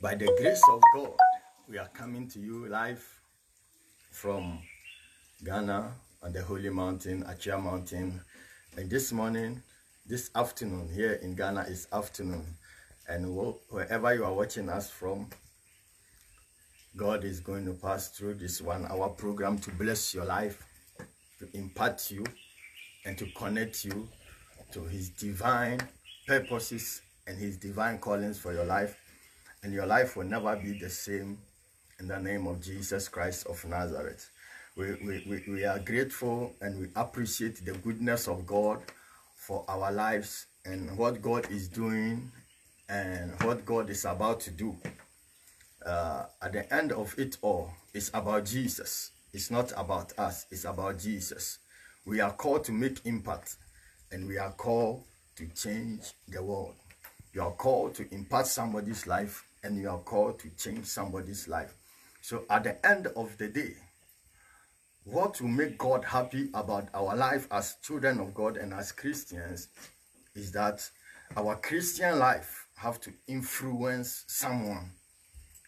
By the grace of God, we are coming to you live from Ghana on the Holy Mountain, Atwea Mountain. And this morning, this afternoon here in Ghana is afternoon. And wherever you are watching us from, God is going to pass through this one hour program to bless your life, to impart you, and to connect you to his divine purposes and his divine callings for your life. And your life will never be the same in the name of Jesus Christ of Nazareth. We, we, we, we are grateful and we appreciate the goodness of God for our lives and what God is doing and what God is about to do. Uh, at the end of it all, it's about Jesus. It's not about us. It's about Jesus. We are called to make impact and we are called to change the world. You are called to impart somebody's life and you are called to change somebody's life. So at the end of the day, what will make God happy about our life as children of God and as Christians is that our Christian life have to influence someone.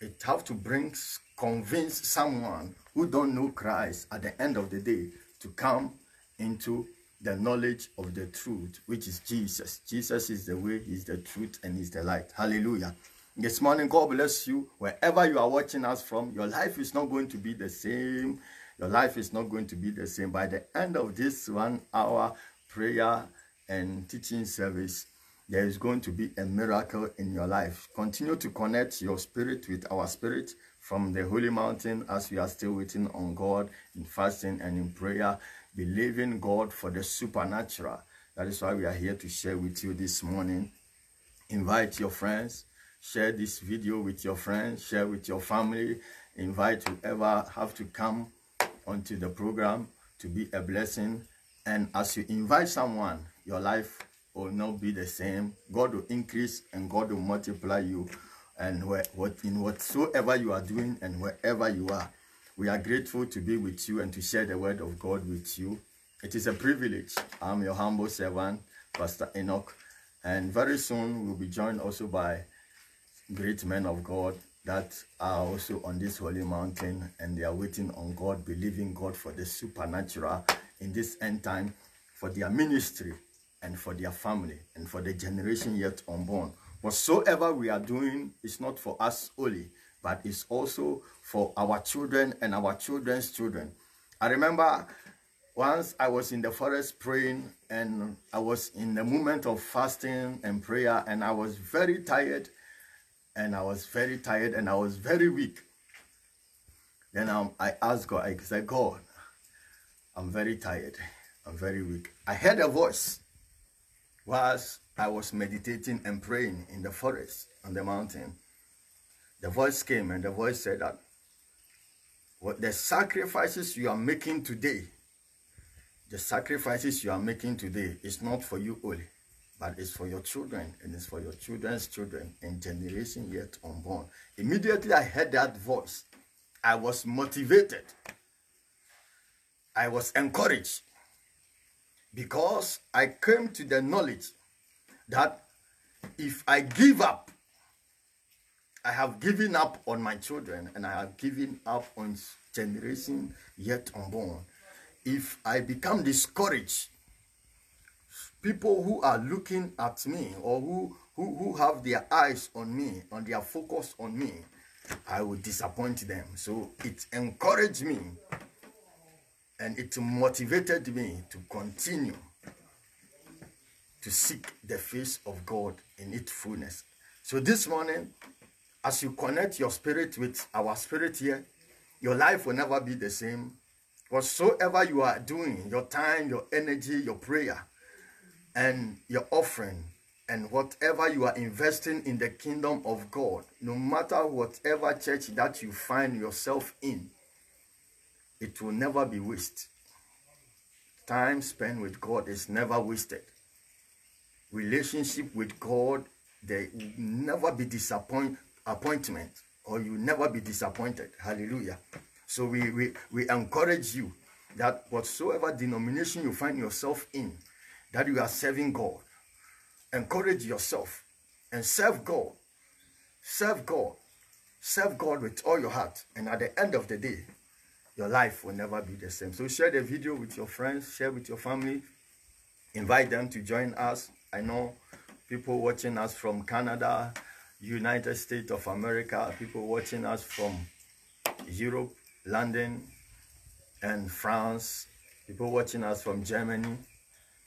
It have to bring, convince someone who don't know Christ at the end of the day to come into the knowledge of the truth, which is Jesus. Jesus is the way, is the truth, and is the light. Hallelujah. This morning, God bless you. Wherever you are watching us from, your life is not going to be the same. Your life is not going to be the same. By the end of this one hour prayer and teaching service, there is going to be a miracle in your life. Continue to connect your spirit with our spirit from the holy mountain as we are still waiting on God in fasting and in prayer, believing God for the supernatural. That is why we are here to share with you this morning. Invite your friends, share this video with your friends, share with your family, invite whoever have to come onto the program to be a blessing. And as you invite someone, your life will not be the same. God will increase and God will multiply you. And where, what, in whatsoever you are doing and wherever you are, we are grateful to be with you and to share the word of God with you. It is a privilege. I'm your humble servant, Pastor Enoch. And very soon we'll be joined also by great men of God that are also on this holy mountain and they are waiting on God, believing God for the supernatural in this end time for their ministry and for their family and for the generation yet unborn. Whatsoever we are doing is not for us only, but it's also for our children and our children's children. I remember once I was in the forest praying and I was in the moment of fasting and prayer and I was very tired and I was very tired and I was very weak. Then um, I asked God, I said, God, I'm very tired. I'm very weak. I heard a voice whilst I was meditating and praying in the forest on the mountain. The voice came and the voice said that what the sacrifices you are making today, the sacrifices you are making today is not for you only, but it's for your children and it's for your children's children and generation yet unborn. Immediately I heard that voice. I was motivated. I was encouraged because I came to the knowledge that if I give up, I have given up on my children and I have given up on generation yet unborn. If I become discouraged, people who are looking at me or who, who, who have their eyes on me, on their focus on me, I will disappoint them. So it encouraged me and it motivated me to continue to seek the face of God in its fullness. So this morning, as you connect your spirit with our spirit here, your life will never be the same. Whatsoever you are doing, your time, your energy, your prayer, and your offering, and whatever you are investing in the kingdom of God, no matter whatever church that you find yourself in, it will never be wasted. Time spent with God is never wasted. Relationship with God, there will never be disappoint appointment or you never be disappointed. Hallelujah. So we, we, we encourage you that whatsoever denomination you find yourself in, that you are serving God, encourage yourself and serve God. Serve God serve God with all your heart, and at the end of the day, your life will never be the same. So share the video with your friends, share with your family, invite them to join us. I know people watching us from Canada, United States of America, people watching us from Europe, London, and France, people watching us from Germany,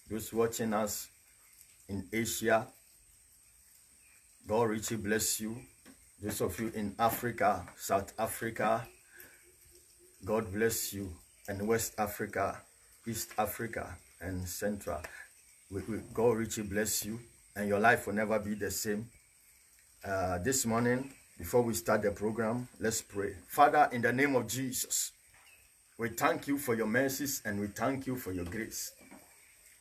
those watching us in Asia. God richly bless you. Those of you in Africa, South Africa, God bless you. And West Africa, East Africa, and Central. God richly bless you. And your life will never be the same. Uh, this morning, before we start the program, let's pray. Father, in the name of Jesus, we thank you for your mercies and we thank you for your grace.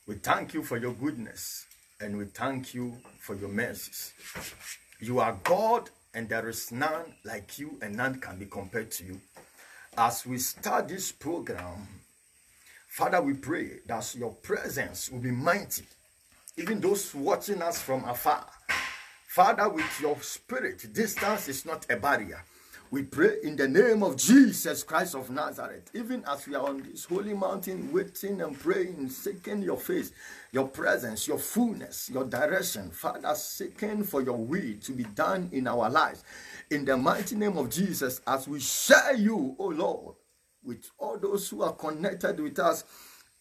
We thank you for your goodness and we thank you for your mercies. You are God and there is none like you and none can be compared to you. As we start this program, Father, we pray that your presence will be mighty. Even those watching us from afar. Father, with your spirit, distance is not a barrier. We pray in the name of Jesus Christ of Nazareth, even as we are on this holy mountain, waiting and praying, seeking your face, your presence, your fullness, your direction. Father, seeking for your will to be done in our lives. In the mighty name of Jesus, as we share you, O Lord, with all those who are connected with us,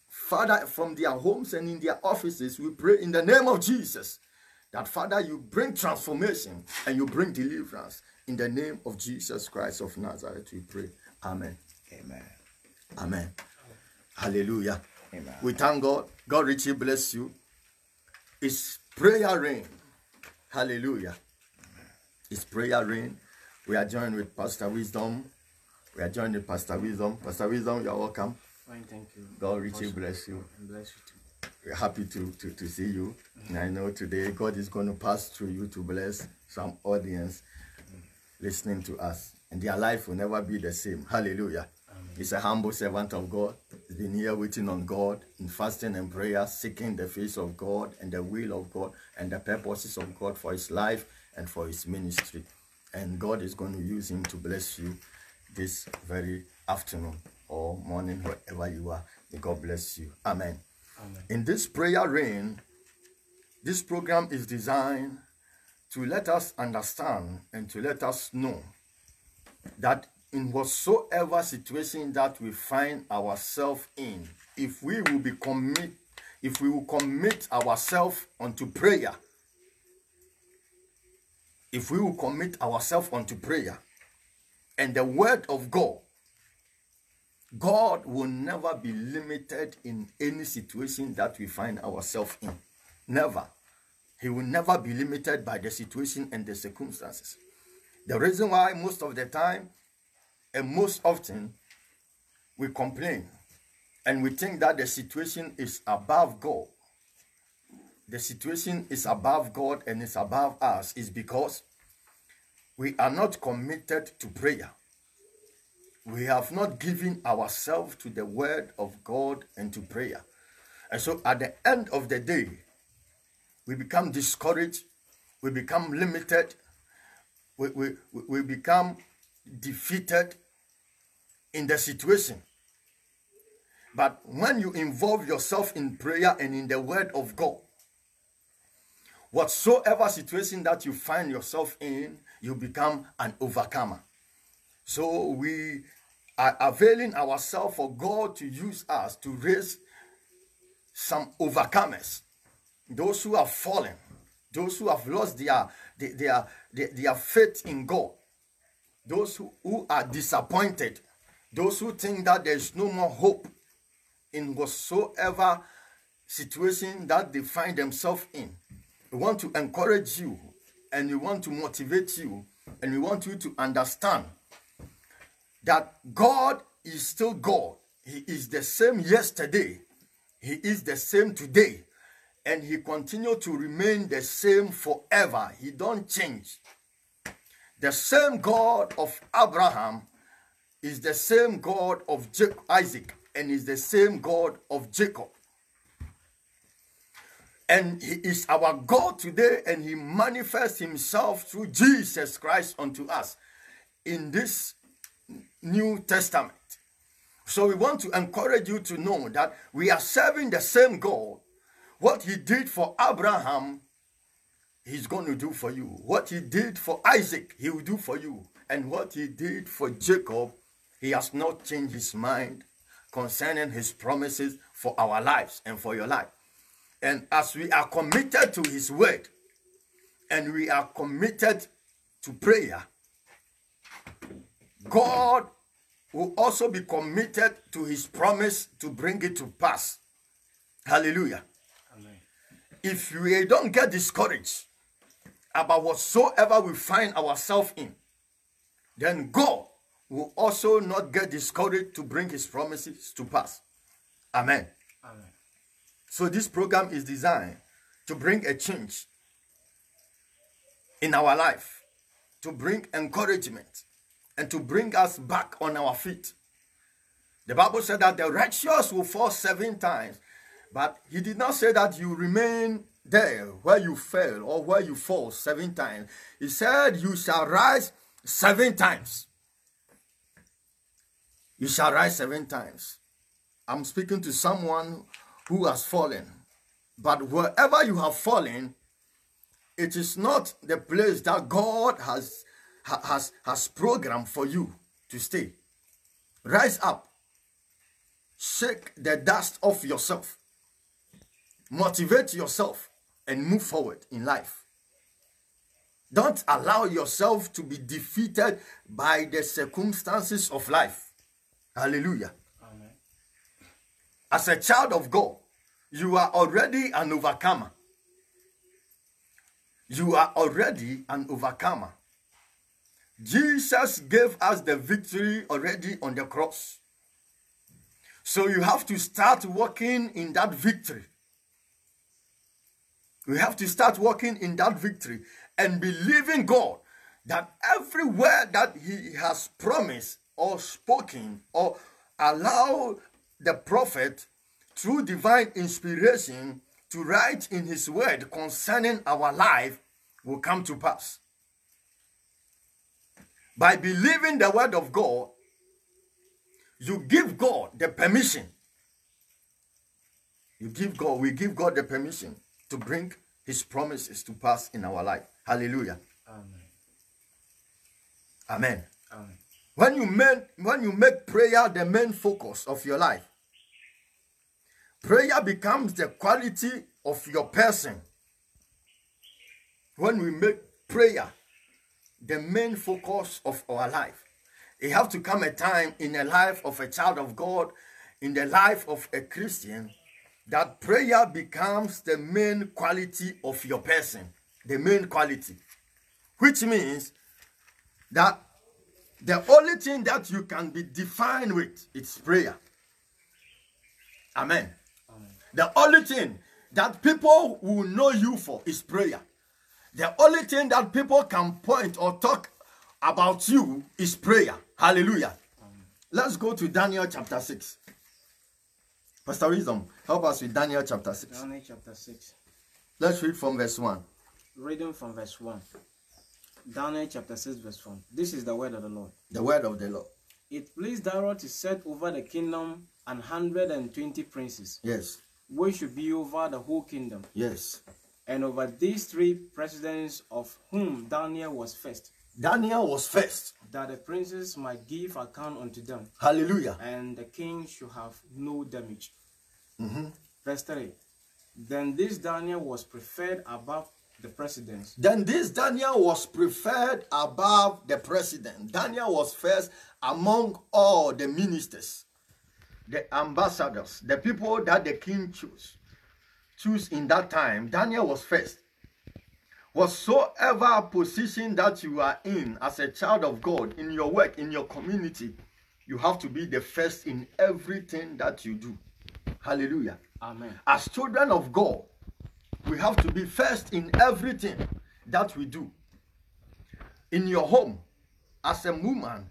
Father, from their homes and in their offices, we pray in the name of Jesus that, Father, you bring transformation and you bring deliverance in the name of Jesus Christ of Nazareth, we pray. Amen. Amen. Amen. Hallelujah. Amen. We thank God. God richly bless you. It's prayer rain. Hallelujah. It's prayer rain. We are joined with Pastor Wisdom. We are joined with Pastor Wisdom. Pastor Wisdom, you're welcome. Fine, thank you. God richly bless you. And bless you too. We're happy to, to, to see you. And I know today God is going to pass through you to bless some audience listening to us. And their life will never be the same. Hallelujah. He's a humble servant of God. He's been here waiting on God in fasting and prayer, seeking the face of God and the will of God and the purposes of God for his life and for his ministry. And God is going to use him to bless you this very afternoon or morning, wherever you are. May God bless you. Amen. Amen. In this prayer rain, this program is designed to let us understand and to let us know that in whatsoever situation that we find ourselves in, if we will be commit, if we will commit ourselves unto prayer, if we will commit ourselves unto prayer and the word of God, God will never be limited in any situation that we find ourselves in. Never. He will never be limited by the situation and the circumstances. The reason why most of the time and most often we complain and we think that the situation is above God. The situation is above God and is above us is because we are not committed to prayer. We have not given ourselves to the word of God and to prayer. And so at the end of the day, we become discouraged, we become limited, we, we, we become defeated in the situation. But when you involve yourself in prayer and in the word of God, whatsoever situation that you find yourself in, you become an overcomer. So we are availing ourselves for God to use us to raise some overcomers those who have fallen, those who have lost their, their, their, their faith in God, those who, who are disappointed, those who think that there's no more hope in whatsoever situation that they find themselves in. We want to encourage you and we want to motivate you and we want you to understand that God is still God. He is the same yesterday. He is the same today and he continued to remain the same forever. He don't change. The same God of Abraham is the same God of Isaac and is the same God of Jacob. And he is our God today and he manifests himself through Jesus Christ unto us. in this New Testament. So we want to encourage you to know that we are serving the same God. What he did for Abraham, he's going to do for you. What he did for Isaac, he will do for you. And what he did for Jacob, he has not changed his mind concerning his promises for our lives and for your life. And as we are committed to his word and we are committed to prayer, God will also be committed to his promise to bring it to pass. Hallelujah. If we don't get discouraged about whatsoever we find ourselves in, then God will also not get discouraged to bring his promises to pass. Amen. Amen. So this program is designed to bring a change in our life, to bring encouragement, and to bring us back on our feet. The Bible said that the righteous will fall seven times, but he did not say that you remain there where you fell or where you fall seven times. He said, You shall rise seven times. You shall rise seven times. I'm speaking to someone who has fallen. But wherever you have fallen, it is not the place that God has has, has programmed for you to stay. Rise up. Shake the dust off yourself. Motivate yourself and move forward in life. Don't allow yourself to be defeated by the circumstances of life. Hallelujah. Amen. As a child of God, you are already an overcomer. You are already an overcomer. Jesus gave us the victory already on the cross. So you have to start working in that victory. We have to start walking in that victory and believing God that every word that He has promised or spoken or allow the prophet through divine inspiration to write in His word concerning our life will come to pass. By believing the word of God, you give God the permission. You give God, we give God the permission to bring his promises to pass in our life. Hallelujah. Amen. Amen. Amen. When you make when you make prayer the main focus of your life, prayer becomes the quality of your person. When we make prayer the main focus of our life. It have to come a time in the life of a child of God, in the life of a Christian, that prayer becomes the main quality of your person, the main quality, which means that the only thing that you can be defined with is prayer. Amen. Amen. The only thing that people will know you for is prayer. The only thing that people can point or talk about you is prayer. Hallelujah. Let's go to Daniel chapter 6. Pastor Wisdom, help us with Daniel chapter 6. Daniel chapter 6. Let's read from verse 1. Reading from verse 1. Daniel chapter 6, verse 1. This is the word of the Lord. The word of the Lord. It pleased Darius to set over the kingdom an hundred and twenty princes. Yes. Which should be over the whole kingdom. Yes and over these three presidents of whom Daniel was first. Daniel was first. That the princes might give account unto them. Hallelujah. And the king should have no damage. Mm-hmm. Verse 3. Then this Daniel was preferred above the presidents. Then this Daniel was preferred above the president. Daniel was first among all the ministers, the ambassadors, the people that the king chose choose in that time, Daniel was first. Whatsoever position that you are in as a child of God, in your work, in your community, you have to be the first in everything that you do. Hallelujah. Amen. As children of God, we have to be first in everything that we do. In your home, as a woman,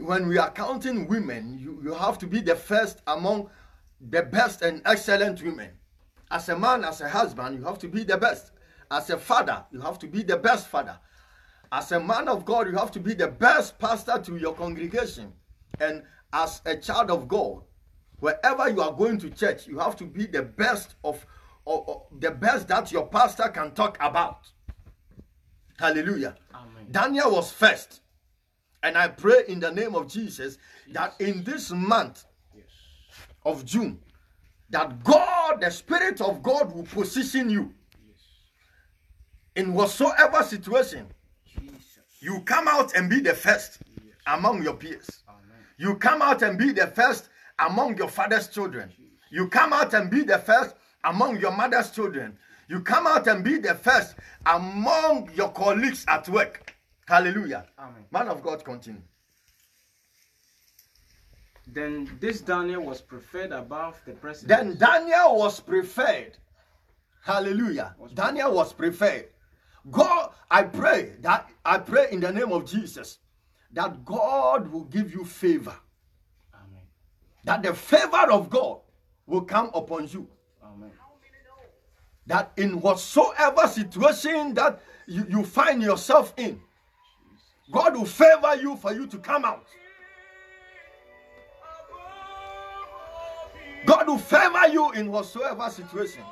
when we are counting women, you, you have to be the first among the best and excellent women. As a man, as a husband, you have to be the best. As a father, you have to be the best father. As a man of God, you have to be the best pastor to your congregation. And as a child of God, wherever you are going to church, you have to be the best of, the best that your pastor can talk about. Hallelujah. Amen. Daniel was first. And I pray in the name of Jesus that in this month of June, that God, the Spirit of God, will position you in whatsoever situation. Jesus. You come out and be the first among your peers. Amen. You come out and be the first among your father's children. You come out and be the first among your mother's children. You come out and be the first among your colleagues at work. Hallelujah. Amen. Man of God, continue. Then this Daniel was preferred above the president. Then Daniel was preferred. Hallelujah. Daniel was preferred. God, I pray that I pray in the name of Jesus that God will give you favor. Amen. That the favor of God will come upon you. Amen. That in whatsoever situation that you, you find yourself in, God will favor you for you to come out. God will favor you in whatsoever situation.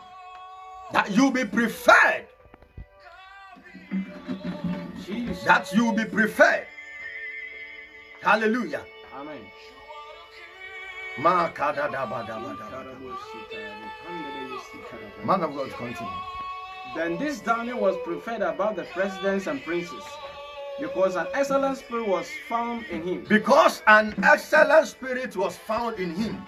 That you be preferred. Jesus. That you will be preferred. Hallelujah. Amen. Man of God, continue. Then this Daniel was preferred above the presidents and princes, because an excellent spirit was found in him. Because an excellent spirit was found in him.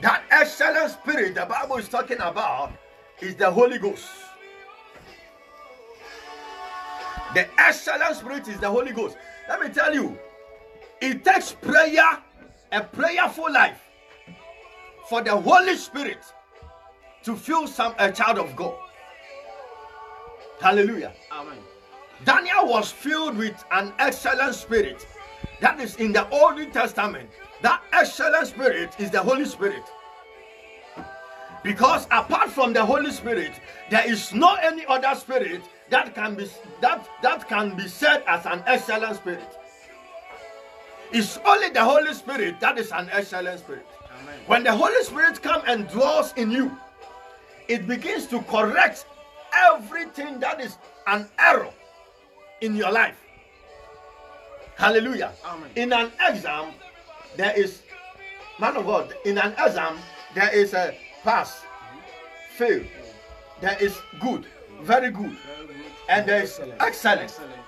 That excellent spirit the Bible is talking about is the Holy Ghost. The excellent spirit is the Holy Ghost. Let me tell you, it takes prayer, a prayerful life, for the Holy Spirit to fill some a child of God. Hallelujah. Amen. Daniel was filled with an excellent spirit. That is in the Old Testament. That excellent spirit is the Holy Spirit. Because apart from the Holy Spirit, there is no any other spirit that can be that that can be said as an excellent spirit. It's only the Holy Spirit that is an excellent spirit. Amen. When the Holy Spirit comes and dwells in you, it begins to correct everything that is an error in your life. Hallelujah. Amen. In an exam, there is, man of God, in an exam, there is a pass, fail, there is good, very good, and there is excellent. Excellent.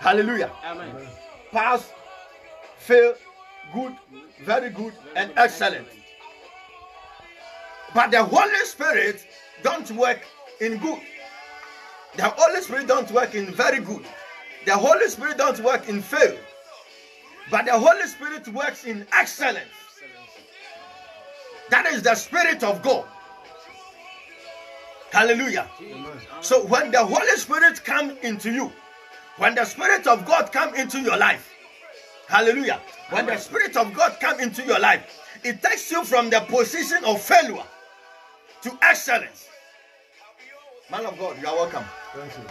Hallelujah. Amen. Pass, fail, good, very good, and excellent. But the Holy Spirit don't work in good. The Holy Spirit don't work in very good. The Holy Spirit don't work in fail. But the Holy Spirit works in excellence. That is the Spirit of God. Hallelujah. So when the Holy Spirit come into you, when the Spirit of God come into your life, hallelujah. When the Spirit of God come into your life, it takes you from the position of failure to excellence. Man of God, you are welcome. Thank you.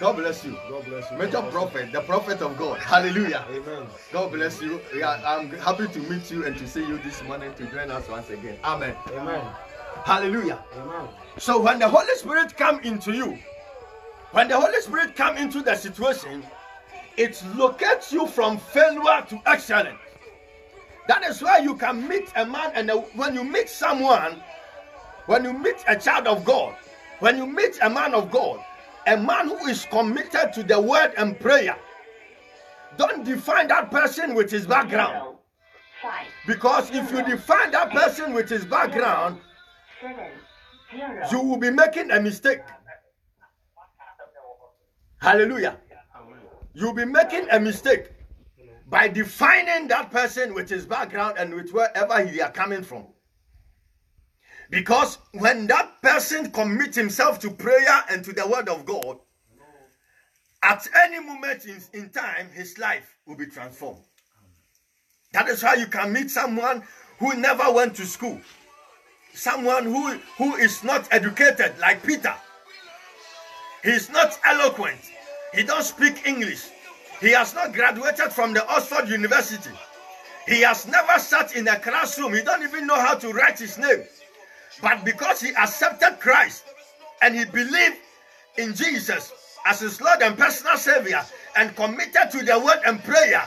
God bless you. God bless you. Major prophet, the prophet of God. Hallelujah. Amen. God bless you. I'm happy to meet you and to see you this morning to join us once again. Amen. Amen. Hallelujah. Amen. So when the Holy Spirit come into you, when the Holy Spirit come into the situation, it locates you from failure to excellence. That is why you can meet a man, and a- when you meet someone, when you meet a child of God, when you meet a man of God, a man who is committed to the word and prayer, don't define that person with his background. Because if you define that person with his background, you will be making a mistake. Hallelujah. You'll be making a mistake by defining that person with his background and with wherever he are coming from. Because when that person commits himself to prayer and to the word of God, at any moment in, in time, his life will be transformed. That is why you can meet someone who never went to school, someone who, who is not educated like Peter. He is not eloquent. He don't speak English. He has not graduated from the Oxford University. He has never sat in a classroom. He don't even know how to write his name. But because he accepted Christ and he believed in Jesus as his Lord and personal Savior and committed to the word and prayer,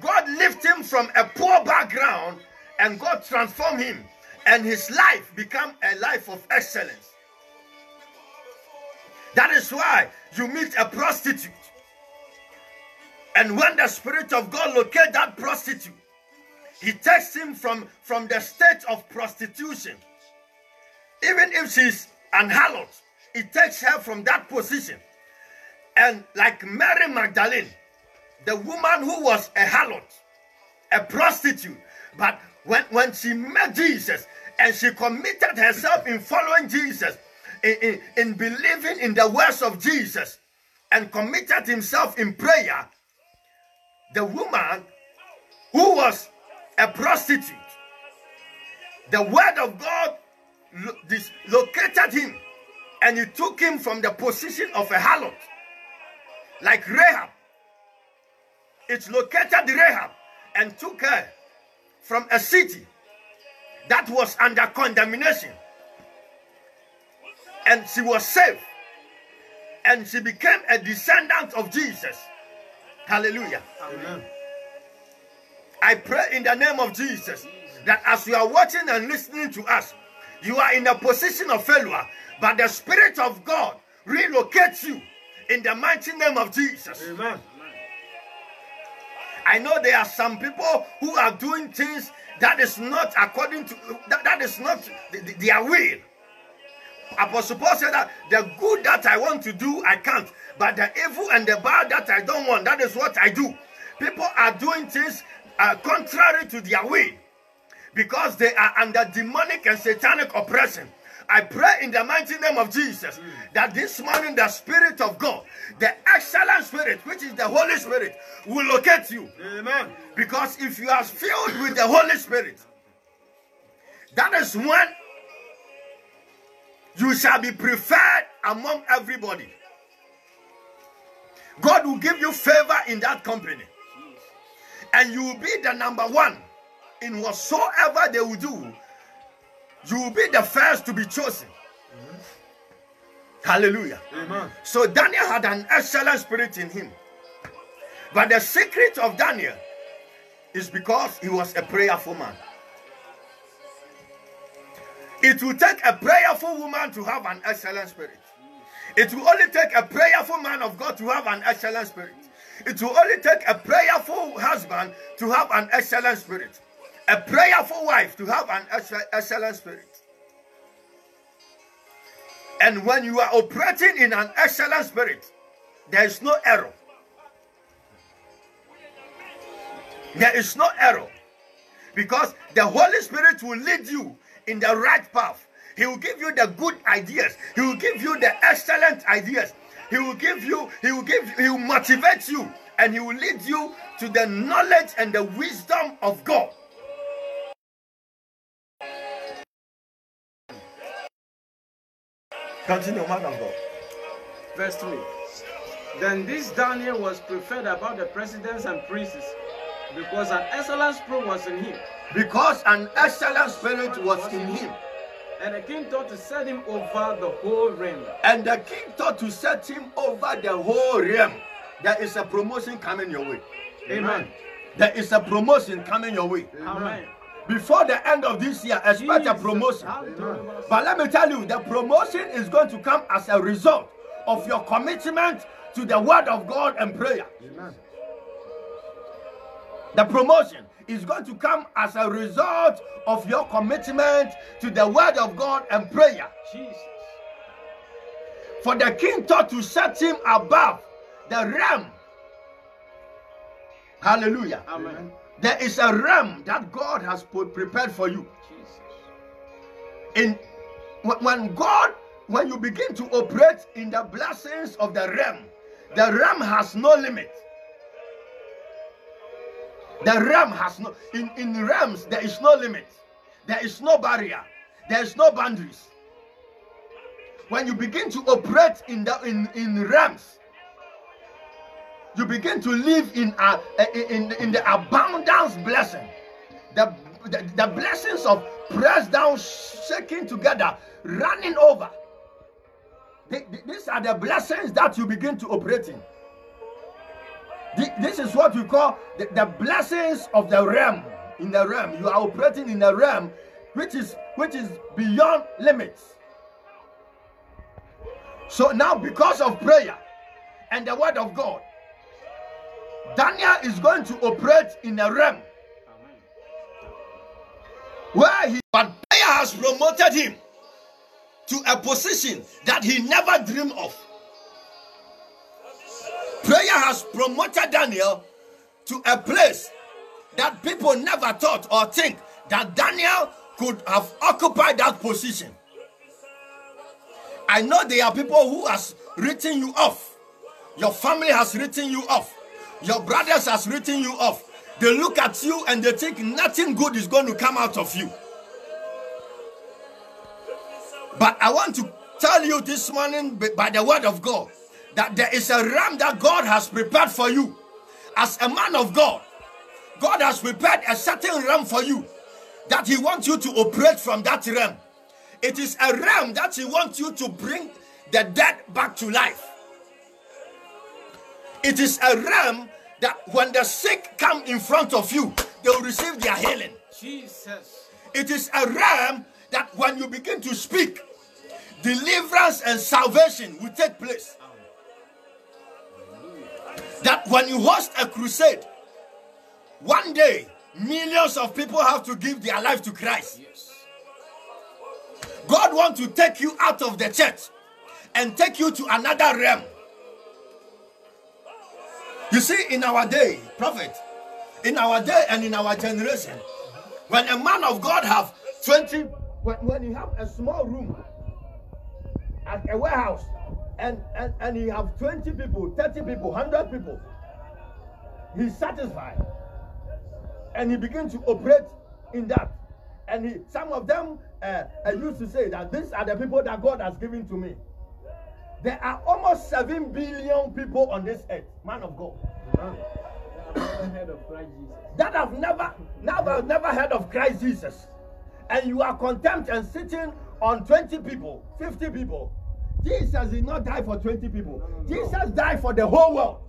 God lifted him from a poor background and God transformed him and his life become a life of excellence. That is why you meet a prostitute. And when the Spirit of God locates that prostitute, he takes him from, from the state of prostitution. Even if she's unhallowed, he takes her from that position. And like Mary Magdalene, the woman who was a harlot, a prostitute, but when, when she met Jesus and she committed herself in following Jesus, in, in, in believing in the words of Jesus, and committed himself in prayer, the woman who was a prostitute, the word of God dislocated him and he took him from the position of a harlot, like Rahab. It located Rahab and took her from a city that was under condemnation. And she was saved. And she became a descendant of Jesus. Hallelujah. Amen. I pray in the name of Jesus that as you are watching and listening to us, you are in a position of failure, but the Spirit of God relocates you in the mighty name of Jesus. Amen. I know there are some people who are doing things that is not according to that, that is not the, the, their will. Apostle Paul said that the good that I want to do, I can't. But the evil and the bad that I don't want, that is what I do. People are doing things uh, contrary to their will because they are under demonic and satanic oppression. I pray in the mighty name of Jesus that this morning the Spirit of God, the excellent Spirit, which is the Holy Spirit, will locate you. Amen. Because if you are filled with the Holy Spirit, that is when you shall be preferred among everybody. God will give you favor in that company and you will be the number one in whatsoever they will do. You will be the first to be chosen. Mm-hmm. Hallelujah. Amen. So Daniel had an excellent spirit in him. But the secret of Daniel is because he was a prayerful man. It will take a prayerful woman to have an excellent spirit. It will only take a prayerful man of God to have an excellent spirit. It will only take a prayerful husband to have an excellent spirit, a prayerful wife to have an excellent spirit. And when you are operating in an excellent spirit, there is no error. There is no error. Because the Holy Spirit will lead you in the right path. He will give you the good ideas. He will give you the excellent ideas. He will give you, he will give, he will motivate you, and he will lead you to the knowledge and the wisdom of God. Continue, man of God. Verse 3. Then this Daniel was preferred above the presidents and princes, because an excellent spirit was in him. Because an excellent spirit was in him. And the king thought to set him over the whole realm. And the king thought to set him over the whole realm. There is a promotion coming your way. Amen. There is a promotion coming your way. Amen. Before the end of this year, expect Jesus. a promotion. Amen. But let me tell you, the promotion is going to come as a result of your commitment to the word of God and prayer. Amen. The promotion is going to come as a result of your commitment to the word of God and prayer. Jesus. For the king thought to set him above the realm. Hallelujah. Amen. There is a realm that God has put prepared for you. In when God, when you begin to operate in the blessings of the realm, the realm has no limit. The realm has no in, in realms there is no limit, there is no barrier, there is no boundaries. When you begin to operate in the in, in realms, you begin to live in in in the abundance blessing, the, the the blessings of pressed down, shaking together, running over. Th- th- These are the blessings that you begin to operate in. Thi- This is what we call the, the blessings of the realm. In the realm, you are operating in the realm which is which is beyond limits. So now, because of prayer and the word of God, Daniel is going to operate in a realm where he but prayer has promoted him to a position that he never dreamed of. Prayer has promoted Daniel to a place that people never thought or think that Daniel could have occupied that position. I know there are people who has written you off. Your family has written you off. Your brothers has written you off. They look at you and they think nothing good is going to come out of you. But I want to tell you this morning by the word of God that there is a ram that God has prepared for you. As a man of God, God has prepared a certain realm for you that He wants you to operate from that realm. It is a realm that He wants you to bring the dead back to life. It is a realm that when the sick come in front of you, they will receive their healing. Jesus. It is a realm that when you begin to speak, deliverance and salvation will take place. That when you host a crusade, one day millions of people have to give their life to Christ. Yes. God wants to take you out of the church and take you to another realm. You see, in our day, prophet, in our day and in our generation, when a man of God have 20, when, when you have a small room at a warehouse and, and, and you have 20 people, 30 people, 100 people, he's satisfied. And he begins to operate in that. And he, some of them uh, uh, used to say that these are the people that God has given to me. There are almost 7 billion people on this earth, man of God, Never heard of Christ Jesus. that have never, never, never heard of Christ Jesus. And you are content and sitting on 20 people, 50 people. Jesus did not die for 20 people. Jesus died for the whole world.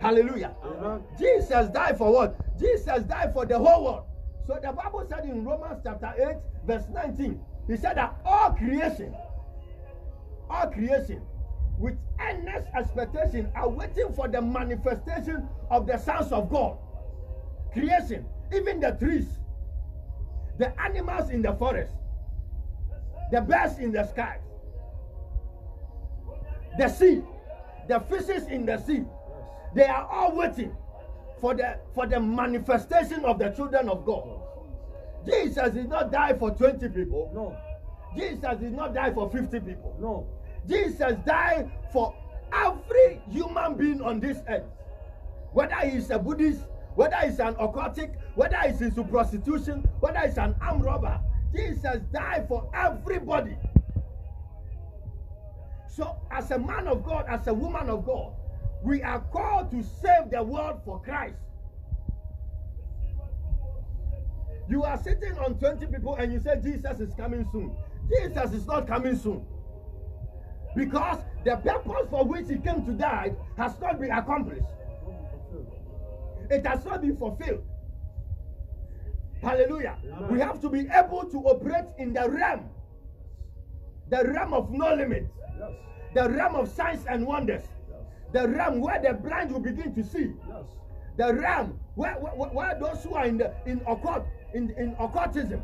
Hallelujah. Amen. Jesus died for what? Jesus died for the whole world. So the Bible said in Romans chapter 8, verse 19, he said that all creation, all creation, with earnest expectation, are waiting for the manifestation of the sons of God. Creation, even the trees, the animals in the forest, the birds in the sky, the sea, the fishes in the sea, they are all waiting for the for the manifestation of the children of God. Jesus did not die for 20 people. No. Jesus did not die for 50 people. No. Jesus died for every human being on this earth. Whether he's a Buddhist, whether he's an occultic, whether he's into prostitution, whether he's an armed robber, Jesus died for everybody. So, as a man of God, as a woman of God, we are called to save the world for Christ. You are sitting on 20 people and you say Jesus is coming soon. Jesus is not coming soon. Because the purpose for which he came to die has not been accomplished. It has not been fulfilled. Hallelujah. We have to be able to operate in the realm, the realm of no limit, Yes. the realm of signs and wonders, the realm where the blind will begin to see, Yes. the realm where, where, where those who are in the in occult in, in occultism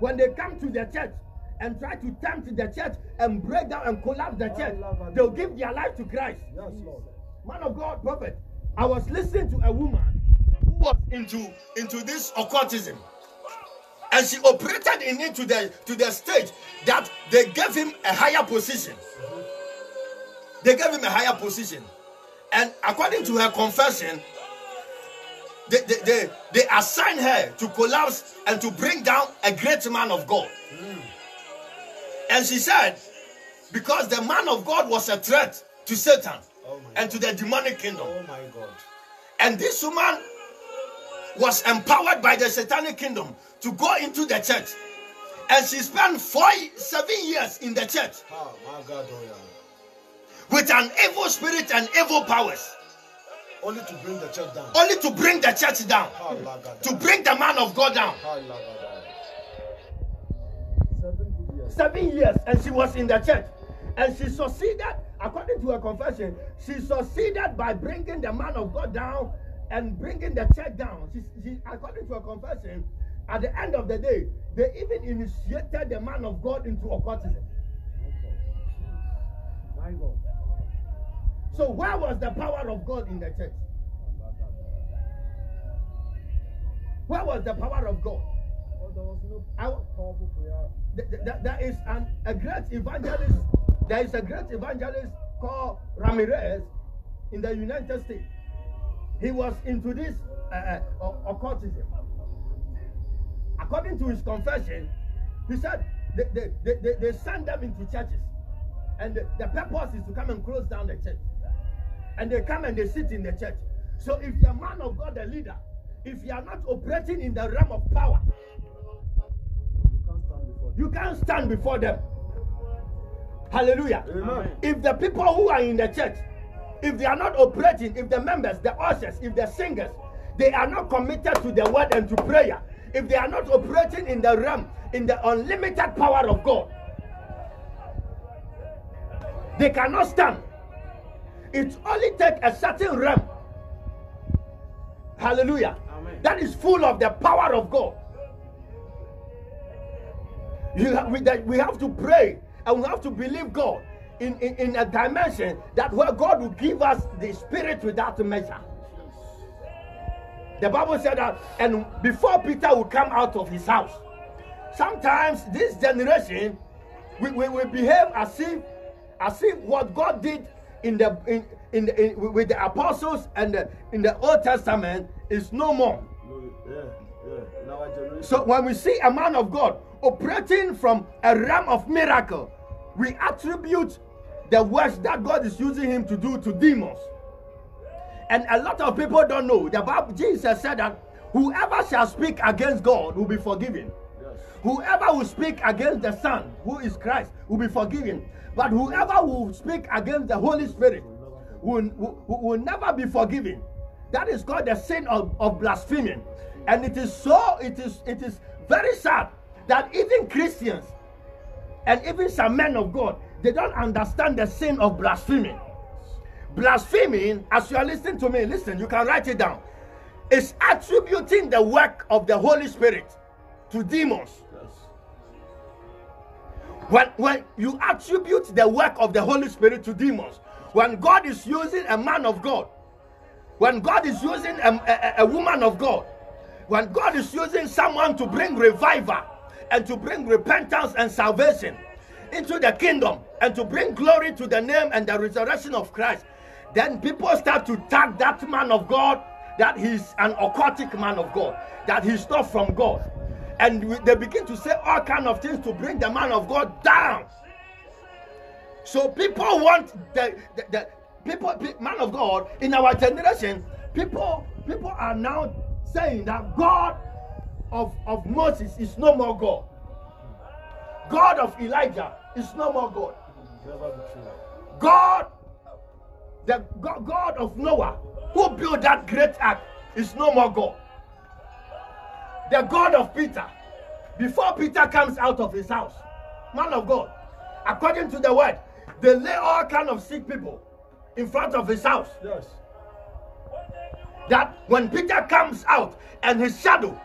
when they come to the church and try to tempt the church and break down and collapse the church they'll give their life to christ. Yes, Lord. man of god prophet i was listening to a woman who was into into this occultism. And she operated in it to the to the stage that they gave him a higher position. They gave him a higher position. And according to her confession they, they, they, they assigned her to collapse and to bring down a great man of God. And she said, because the man of God was a threat to Satan, and to the demonic kingdom. Oh my God. And this woman was empowered by the satanic kingdom to go into the church. And she spent four, seven years in the church my God, oh yeah. with an evil spirit and evil powers, Only to bring the church down. only to bring the church down, to bring the man of God down. Seven years, and she was in the church. And she succeeded, according to her confession, she succeeded by bringing the man of God down and bringing the church down. She, she, according to her confession, at the end of the day, they even initiated the man of God into occultism. My God. So, where was the power of God in the church? Where was the power of God? There was no powerful prayer. th- th- th- there is an, a great evangelist. There is a great evangelist called Ramirez in the United States. He was into this uh, uh, occultism. According to his confession, he said they, they, they, they, they send them into churches. And the, the purpose is to come and close down the church. And they come and they sit in the church. So if you're a man of God, a leader, if you are not operating in the realm of power, You can't stand before you can't stand before them. Hallelujah. Amen. If the people who are in the church, if they are not operating, if the members, the ushers, if the singers, they are not committed to the word and to prayer, if they are not operating in the realm, in the unlimited power of God, they cannot stand. It only takes a certain realm. Hallelujah. Amen. That is full of the power of God. You have, we, that we have to pray and we have to believe God in, in, in a dimension that where God will give us the spirit without measure. The Bible said that, and before Peter would come out of his house, sometimes this generation we, we, we behave as if as if what God did in the in, in, the, in with the apostles and the, in the Old Testament is no more. Yeah, yeah. In our generation. So when we see a man of God operating from a realm of miracle, we attribute the works that God is using him to do to demons. And a lot of people don't know. The Bible, Jesus said that whoever shall speak against God will be forgiven. yes. Whoever will speak against the Son, who is Christ, will be forgiven. But whoever will speak against the Holy Spirit will, will, will never be forgiven. That is called the sin of, of blaspheming. And it is so, it is, it is very sad that even Christians and even some men of God, they don't understand the sin of blaspheming. Blaspheming, as you are listening to me, listen, you can write it down, is attributing the work of the Holy Spirit to demons. When, when you attribute the work of the Holy Spirit to demons, when God is using a man of God, when God is using a, a, a woman of God, when God is using someone to bring revival and to bring repentance and salvation into the kingdom and to bring glory to the name and the resurrection of Christ, then people start to tag that man of God that he's an occultic man of God, that he's not from God. And they begin to say all kind of things to bring the man of God down. So people want the, the, the people, pe- man of God in our generation. People, people are now saying that God of, of Moses is no more God. God of Elijah is no more God. God, the God of Noah, who built that great ark, is no more God. The God of Peter, before Peter comes out of his house, man of God, according to the word, they lay all kind of sick people in front of his house. Yes. That when Peter comes out and his shadow,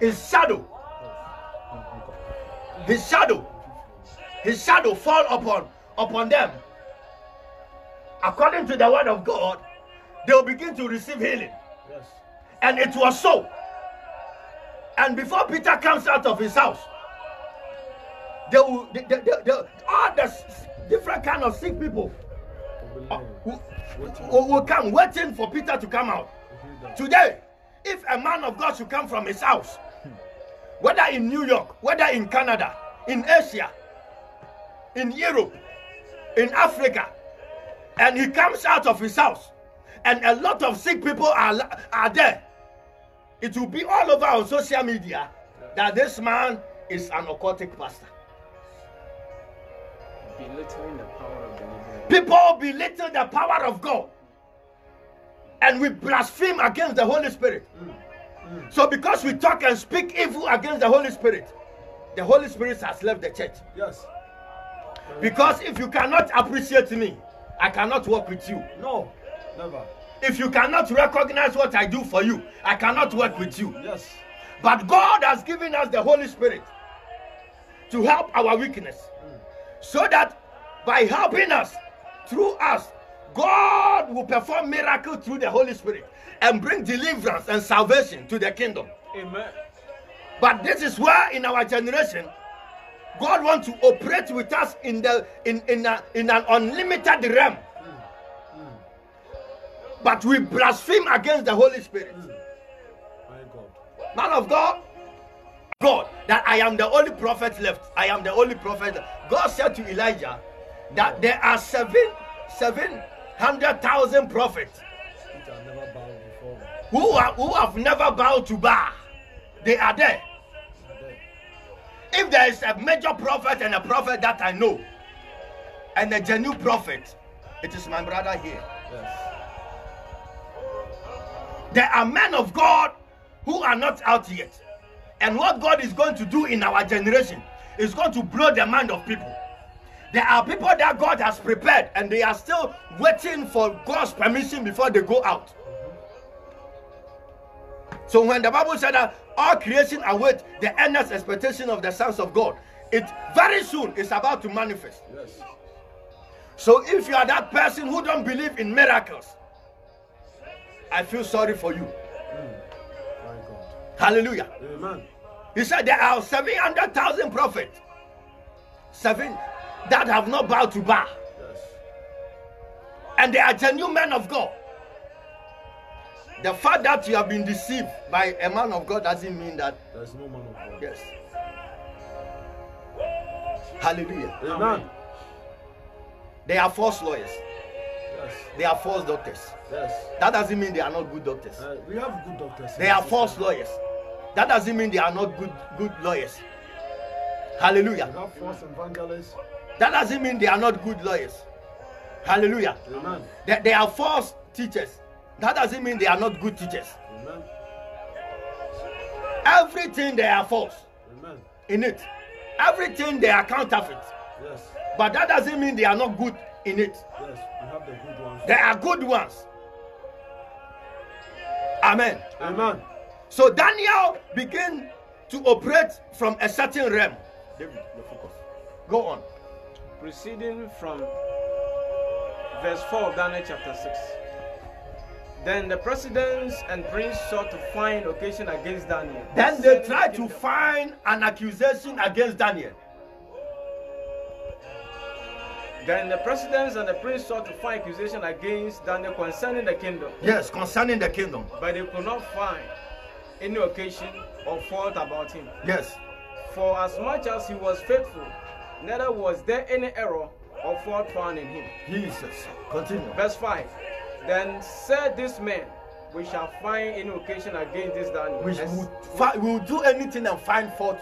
his shadow, his shadow, his shadow fall upon upon them. According to the word of God, they will begin to receive healing. Yes. And it was so. And before Peter comes out of his house, they will, they, they, they, all the different kind of sick people uh, will, will come waiting for Peter to come out. Today, if a man of God should come from his house, whether in New York, whether in Canada, in Asia, in Europe, in Africa and he comes out of his house and a lot of sick people are, are there, it will be all over on social media that this man is an occultic pastor. Belittling the power of the. People belittle the power of God and we blaspheme against the Holy Spirit. Mm, mm. So, because we talk and speak evil against the Holy Spirit, the Holy Spirit has left the church. Yes. Because if you cannot appreciate me, I cannot work with you. No. Never. If you cannot recognize what I do for you, I cannot work with you. Yes. But God has given us the Holy Spirit to help our weakness. So that by helping us, through us, God will perform miracle through the Holy Spirit and bring deliverance and salvation to the kingdom. Amen. But this is where in our generation, God wants to operate with us in the in in, a, in an unlimited realm. But we blaspheme against the Holy Spirit. Mm. Man of God, God, that I am the only prophet left. I am the only prophet. God said to Elijah that there are seven seven hundred thousand prophets Which I never bowed before. who are who have never bowed to Baal. They are there. Are there. If there is a major prophet and a prophet that I know, and a genuine prophet, it is my brother here. Yes. There are men of God who are not out yet. And what God is going to do in our generation is going to blow the mind of people. There are people that God has prepared and they are still waiting for God's permission before they go out. So when the Bible said that all creation await the earnest expectation of the sons of God, it very soon is about to manifest. Yes. So if you are that person who don't believe in miracles, I feel sorry for you. Mm. My Hallelujah. Amen. He said there are 700,000 prophets. Seven that have not bowed to Baal. Yes. And they are genuine men of God. The fact that you have been deceived by a man of God doesn't mean that. There's no man of God. Yes. Hallelujah. Amen. They are false lawyers. Yes. They are false doctors. Yes. That doesn't mean they are not good doctors. Uh, we have good doctors. They the are false lawyers. That doesn't mean they are not good good lawyers. Hallelujah. We have false evangelists. That doesn't mean they are not good lawyers. Hallelujah. Amen. They, they are false teachers. That doesn't mean they are not good teachers. Amen. Everything they are false Amen. in it. Everything they are counterfeit. Yes. But that doesn't mean they are not good in it. Yes. We have the good ones. They are good ones. Amen. Amen. So Daniel began to operate from a certain realm. David, your focus. Go on. Proceeding from verse 4 of Daniel chapter 6. Then the presidents and prince sought to find occasion against Daniel. Then they tried to find an accusation against Daniel. Then the presidents and the prince sought to find accusation against Daniel concerning the kingdom, Yes, concerning the kingdom. but they could not find any occasion or fault about him. Yes. For as much as he was faithful, neither was there any error or fault found in him. Jesus. Continue. Verse 5 Then said this man, We shall find any occasion against this Daniel. We will, we will do anything and find fault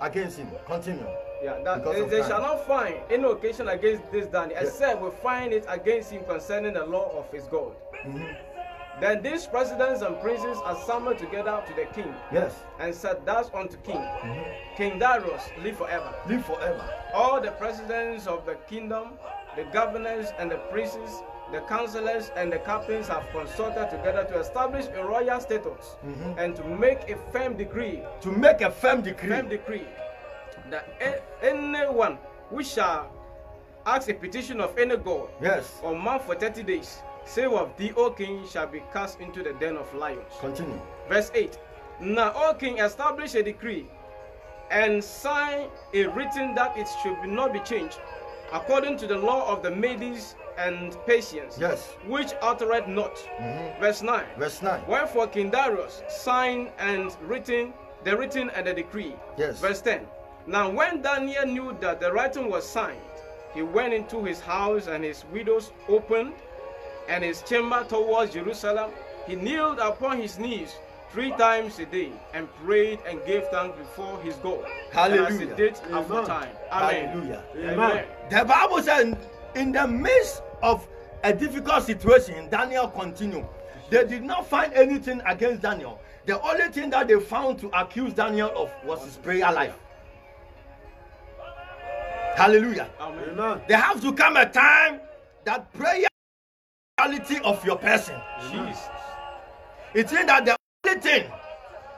against him. Continue. Yeah, that they, they shall not find any occasion against this Daniel, Yeah. except we find it against him concerning the law of his God. Mhm. Then these presidents and princes assembled together to the king, Yes. and said thus unto king, Mhm. King Darius, live forever. Live forever. All the presidents of the kingdom, the governors and the princes, the counselors and the captains have consulted together to establish a royal status Mhm. and to make a firm decree, To make a firm decree. firm decree that anyone who shall ask a petition of any god Yes. or man for 30 days, say of thee, O king, shall be cast into the den of lions. Continue. Verse 8 Now, O king, establish a decree and sign a written that it should not be changed, according to the law of the Medes and Persians, Yes. which uttereth not. Mhm. Verse 9 Verse 9. Wherefore King Darius signed and written the written and the decree. Yes. Verse 10 Now, when Daniel knew that the writing was signed he went into his house and his windows opened and his chamber towards Jerusalem. He kneeled upon his knees three times a day and prayed and gave thanks before his God. And as he Hallelujah. did. Amen. Hallelujah. Amen. The Bible says, in the midst of a difficult situation, Daniel continued. They did not find anything against Daniel. The only thing that they found to accuse Daniel of was his prayer life. Hallelujah. Amen. Amen. There have to come a time that prayer quality of your person. Jesus. It means that the only thing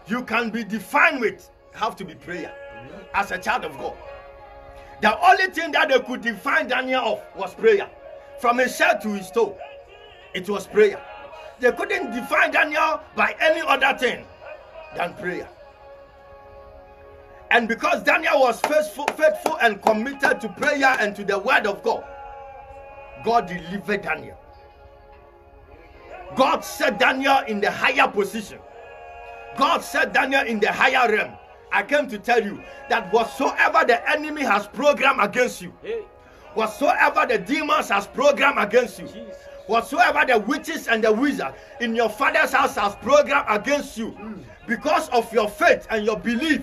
you can be defined with have to be prayer as a child of God. The only thing that they could define Daniel of was prayer. From his shirt to his toe, it was prayer. They couldn't define Daniel by any other thing than prayer. And because Daniel was faithful, faithful and committed to prayer and to the word of God, God delivered Daniel. God set Daniel in the higher position. God set Daniel in the higher realm. I came to tell you that whatsoever the enemy has programmed against you, whatsoever the demons has programmed against you, whatsoever the witches and the wizards in your father's house has programmed against you, mm. because of your faith and your belief.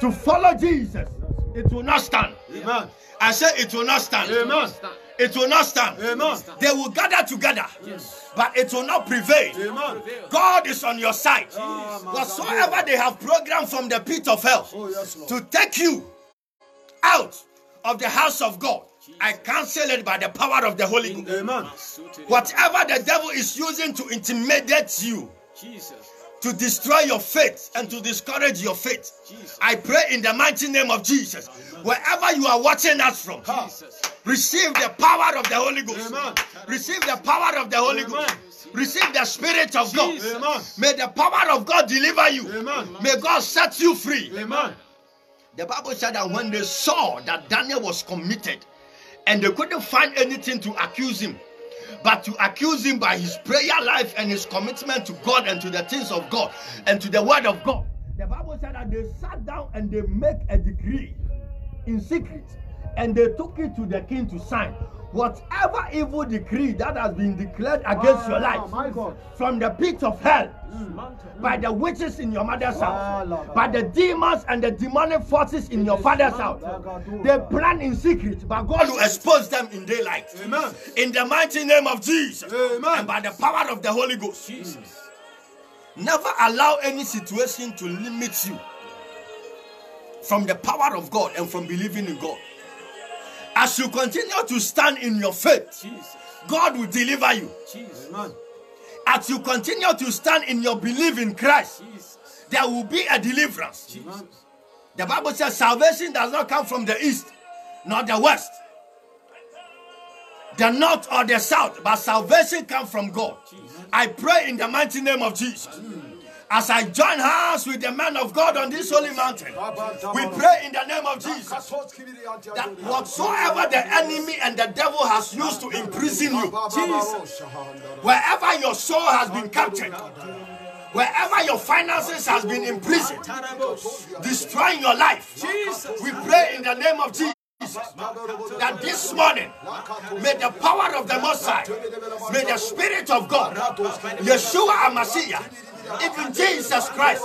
To follow Jesus, it will not stand. Amen. I say it will not stand. Amen. It will not stand. Amen. They will gather together, but it will not prevail. Amen. God is on your side. Ah, my Whatsoever God. they have programmed from the pit of hell Oh, yes, to take you out of the house of God, I cancel it by the power of the Holy Ghost. Amen. Whatever the devil is using to intimidate you, Jesus. To destroy your faith and to discourage your faith, Jesus. I pray in the mighty name of Jesus. Wherever you are watching us from, Jesus. receive the power of the Holy Ghost. Amen. Receive the power of the Holy Amen. Ghost. Receive the Spirit of God. Jesus. Amen. May the power of God deliver you. Amen. May God set you free. Amen. The Bible said that when they saw that Daniel was committed and they couldn't find anything to accuse him, but to accuse him by his prayer life and his commitment to God and to the things of God and to the word of God. The Bible said that they sat down and they make a decree in secret and they took it to the king to sign. Whatever evil decree that has been declared against your Ah, life My God. from the pit of hell Mantle. by the witches in your mother's Ah, house, Lord. by the demons and the demonic forces in your father's house. They plan in secret, but God will expose them in daylight. Amen. In the mighty name of Jesus, Amen. and by the power of the Holy Ghost. Jesus. Never allow any situation to limit you from the power of God and from believing in God. As you continue to stand in your faith, Jesus. God will deliver you. Jesus. As you continue to stand in your belief in Christ, Jesus. there will be a deliverance. The Bible says salvation does not come from the east, nor the west, the north or the south, but salvation comes from God. I pray in the mighty name of Jesus. As I join hands with the man of God on this holy mountain, we pray in the name of Jesus that whatsoever the enemy and the devil has used to imprison you, Jesus, wherever your soul has been captured, wherever your finances has been imprisoned, destroying your life, Jesus. we pray in the name of Jesus that this morning may the power of the Most High, may the Spirit of God, Yeshua Amasiah, even Jesus Christ,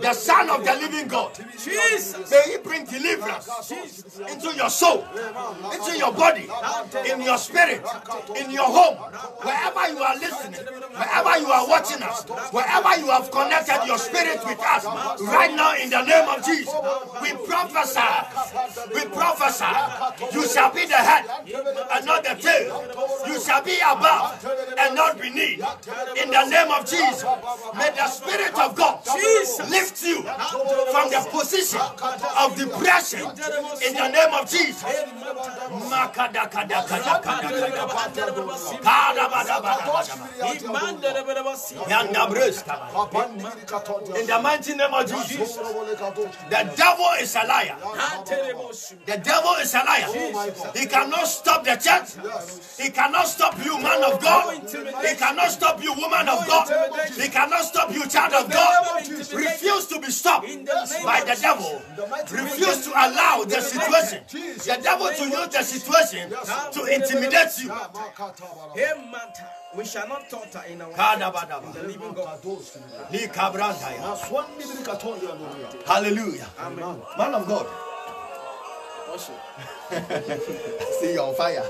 the Son of the Living God, Jesus. may He bring deliverance into your soul, into your body, in your spirit, in your home, wherever you are listening, wherever you are watching us, wherever you have connected your spirit with us, right now in the name of Jesus, we prophesy, we prophesy, you shall be the head and not the tail, you shall be above and not beneath, in the name of Jesus. May the Spirit of God lift you from the position of depression in the name of Jesus. In the mighty name of Jesus, the devil is a liar. The devil is a liar. He cannot stop the church. He cannot stop you, man of God. He cannot stop you, woman of God. He cannot stop you, child of God. Refuse to be stopped by the devil. Refuse to allow the situation, the devil to use the situation to intimidate you. Hey, matter. We shall not totter in our Kadabadaba. the living God. Ni kabrantaya. Hallelujah. Man of God, Also. see you on fire.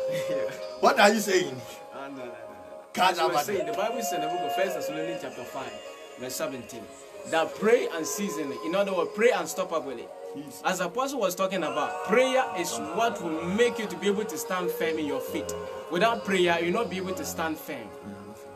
What are you saying? Ah, no, no, no, no. As we were Kadabada. saying, the Bible said in the book of First Thessalonians chapter 5, verse 17, that pray and season. In other words, pray and stop up with it. As Apostle was talking about, prayer is what will make you to be able to stand firm in your feet. Without prayer, you'll not be able to stand firm.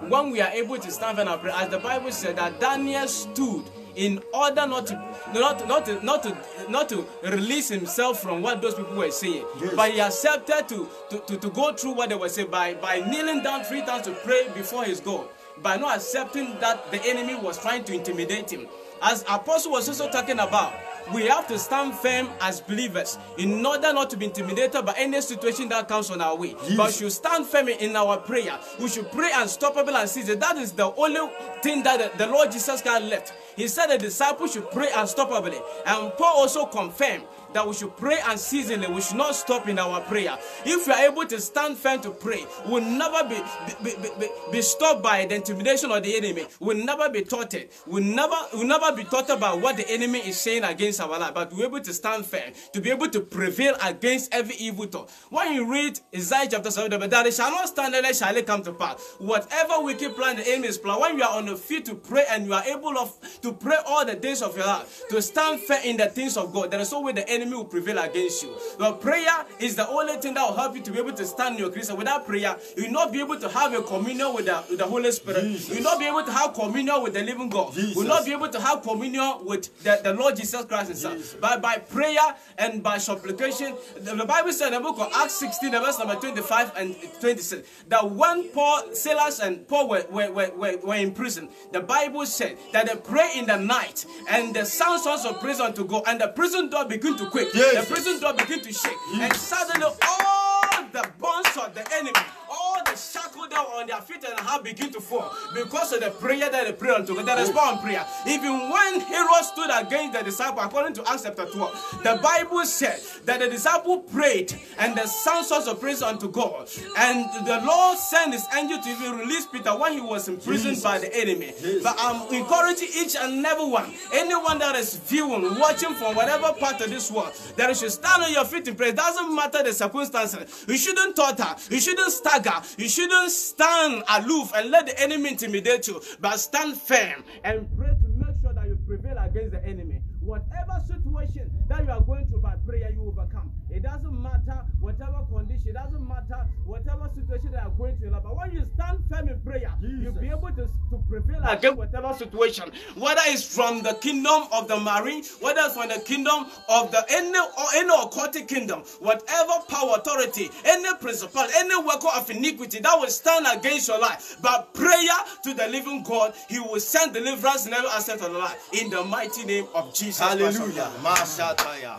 When we are able to stand firm as the Bible said that Daniel stood in order not to not not to not to not to release himself from what those people were saying, but he accepted to, to, to, to go through what they were saying by by kneeling down three times to pray before his God, by not accepting that the enemy was trying to intimidate him. As Apostle was also talking about, we have to stand firm as believers in order not to be intimidated by any situation that comes on our way. But we should stand firm in our prayer. We should pray unstoppable and seize it. That is the only thing that the, the Lord Jesus Christ left. He said the disciples should pray unstoppably. And Paul also confirmed that we should pray unceasingly. We should not stop in our prayer. If we are able to stand firm to pray, we'll never be, be, be, be, be stopped by the intimidation of the enemy. We'll never be taunted. We'll never, we'll never be taunted by what the enemy is saying against our life. But we're able to stand firm, to be able to prevail against every evil thought. When you read Isaiah chapter 7, but that it shall not stand, neither shall it come to pass. Whatever wicked plan the enemy is plan, when you are on the feet to pray and you are able of, to pray all the days of your life, to stand firm in the things of God, there is no way the enemy will prevail against you. But prayer is the only thing that will help you to be able to stand in your Christian. Without prayer, you will not be able to have a communion with the, with the Holy Spirit. You will not be able to have communion with the living God. You will not be able to have communion with the, the Lord Jesus Christ Himself. But by prayer and by supplication, the, the Bible said in the book of Acts 16, the verse number 25 and 26, that when Paul, Silas, and Paul were, were, were, were, in prison, the Bible said that they pray in the night and the sound source of prison to go, and the prison door begin to Yes. The prison door begin to shake, and suddenly all the bonds of the enemy, all the shackles that were on their feet and hand begin to fall because of the prayer that they pray unto God. Power in prayer. Even when Herod stood against the disciple, according to Acts chapter 12, the Bible said that the disciple prayed and the sound source of praise unto God. And the Lord sent his angel to even release Peter when he was imprisoned by the enemy. But I'm encouraging each and every one, anyone that is viewing, watching from whatever part of this world, that you should stand on your feet in prayer. It doesn't matter the circumstances. You shouldn't totter. You shouldn't stagger. You shouldn't stand aloof and let the enemy intimidate you. But stand firm and pray to make sure that you prevail against the enemy. Whatever situation that you are going through by prayer, you overcome. It doesn't matter whatever condition, it doesn't matter whatever situation that you are going through. But when you stand firm in prayer, you'll be able to, to prevail against whatever situation, whether it's from the kingdom of the marine, whether it's from the kingdom of the any or any occultic kingdom, whatever power, authority, any principle, any worker of iniquity that will stand against your life. But prayer to the living God, He will send deliverance in every aspect of the life. In the mighty name of Jesus. Hallelujah. Nazareth. Mashataya.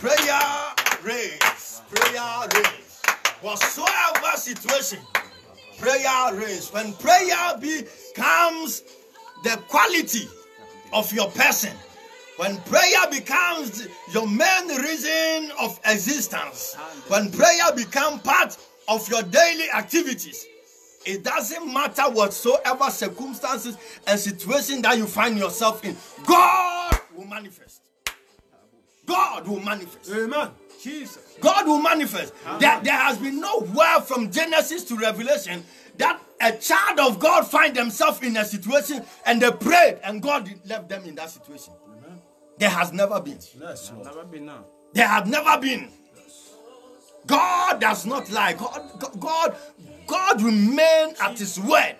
Prayer reigns. Prayer reigns. Whatsoever situation, prayer reigns. When prayer becomes the quality of your person, when prayer becomes your main reason of existence, when prayer becomes part of your daily activities, it doesn't matter whatsoever circumstances and situation that you find yourself in, God will manifest. God will manifest. Amen. Jesus. God will manifest. There, there has been no word from Genesis to Revelation that a child of God find themselves in a situation and they prayed and God left them in that situation. Amen. There has never been. Yes, Lord. Never been now. There have never been. God does not lie. God, God, God remain at His word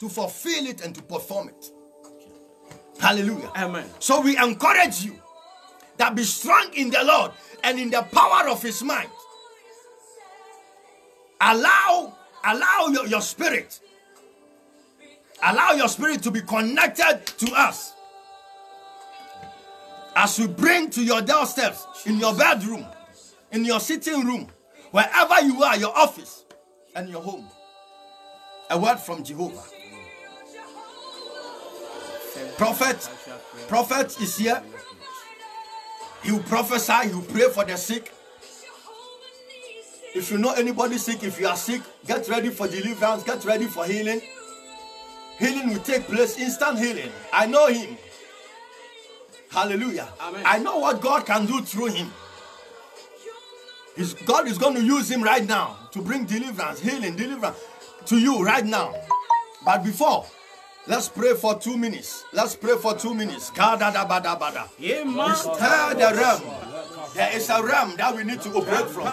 to fulfill it and to perform it. Hallelujah. Amen. So we encourage you that be strong in the Lord and in the power of His might. Allow, allow your, your spirit, allow your spirit to be connected to us. As we bring to your doorsteps, in your bedroom, in your sitting room, wherever you are, your office, and your home, a word from Jehovah. Prophet, prophet is here. He will prophesy, he will pray for the sick. If you know anybody sick, if you are sick, get ready for deliverance, get ready for healing. Healing will take place, instant healing. I know him. Hallelujah. Amen. I know what God can do through him. He's, God is going to use him right now to bring deliverance, healing, deliverance to you right now. But before, let's pray for two minutes. Let's pray for two minutes. We stir the realm. There is a realm that we need to operate from.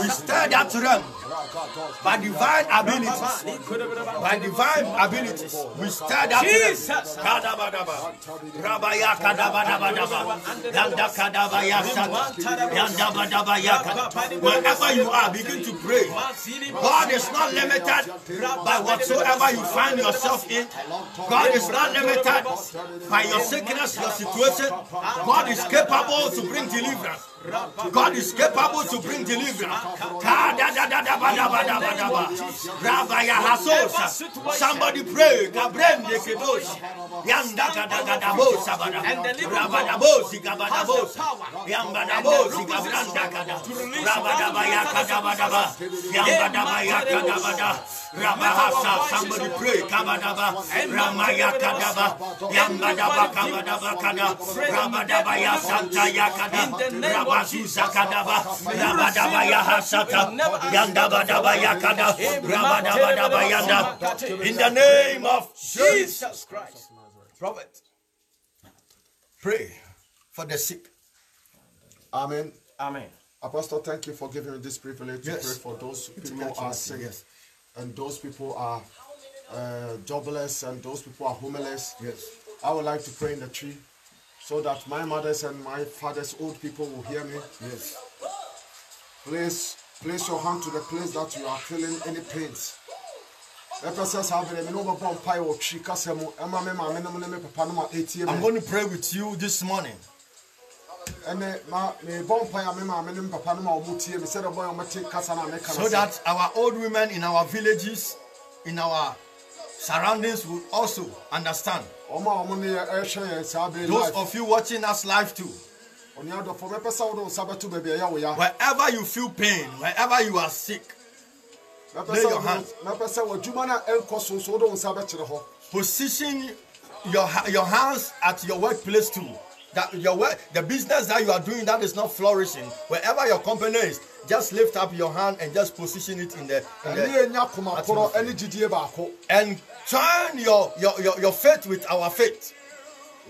We stir that realm by divine abilities. By divine abilities, we stir that Jesus. Kadabadaba. Rabaya kadabadabadaba. Yanda kadabaya sata. Yanda badabaya kada. Wherever you are, begin to pray. God is not limited by whatsoever you find yourself in. God is not limited by your sickness, your situation. God is capable to bring deliverance. God is capable to bring deliverance. Somebody pray. Yanda kadagadabosa bada. Rabadabosi kabadabosa. Yambadabosi kabranda kada. Rabadabaya kadabadaba. Yambadabaya kadabada. Rabahasa. Somebody pray. Kabadaba. Ramaya kadaba. Yambadaba kabadaba kada. Rabadabaya santa yakada. Rabazuza kadaba. Rabadabaya hasata. Yandabadaba yakada. Rabadabadaba yanda. In the name of. Jesus Christ. Prophet, pray for the sick. Amen. Amen. Apostle, thank you for giving me this privilege to pray for those people are sick yes. and those people are uh, jobless and those people are homeless. Yes. I would like to pray in the tree so that my mothers and my father's old people will hear me. Yes. Place place your hand to the place that you are feeling any pains. Ɛpɛ sɛ saa bere me ne wobɛbɔ mpaeɛ wɔ twi kasa mu ɛma me maame nom ne me papa nom a ɛtie I'm going to pray with you this morning. ɛnɛ ma mebɔ mpaeɛ a me maame ne me papa nom a ɔmo tie me sɛdeɛ ɔbɛyɛ ɔmɛte kasa no a meka no So that our old women in our villages, in our surroundings will also understand. ɔmo a ɔmo ne yɛ ɛhwɛ yɛn saa bere Those of you watching us live too, ɔne adɔfo mɛpɛ sɛ wode wo nsa bɛto baabi a ɛyɛ wo ya wherever you feel pain, wherever you are sick, lay your hand. position your your hands at your workplace too. That your work, the business that you are doing that is not flourishing, wherever your company is, just lift up your hand and just position it in the, in ɛne the yɛnya koma korɔ atmosphere. ɛne gyidie baako and join your, your, your, your faith with our faith.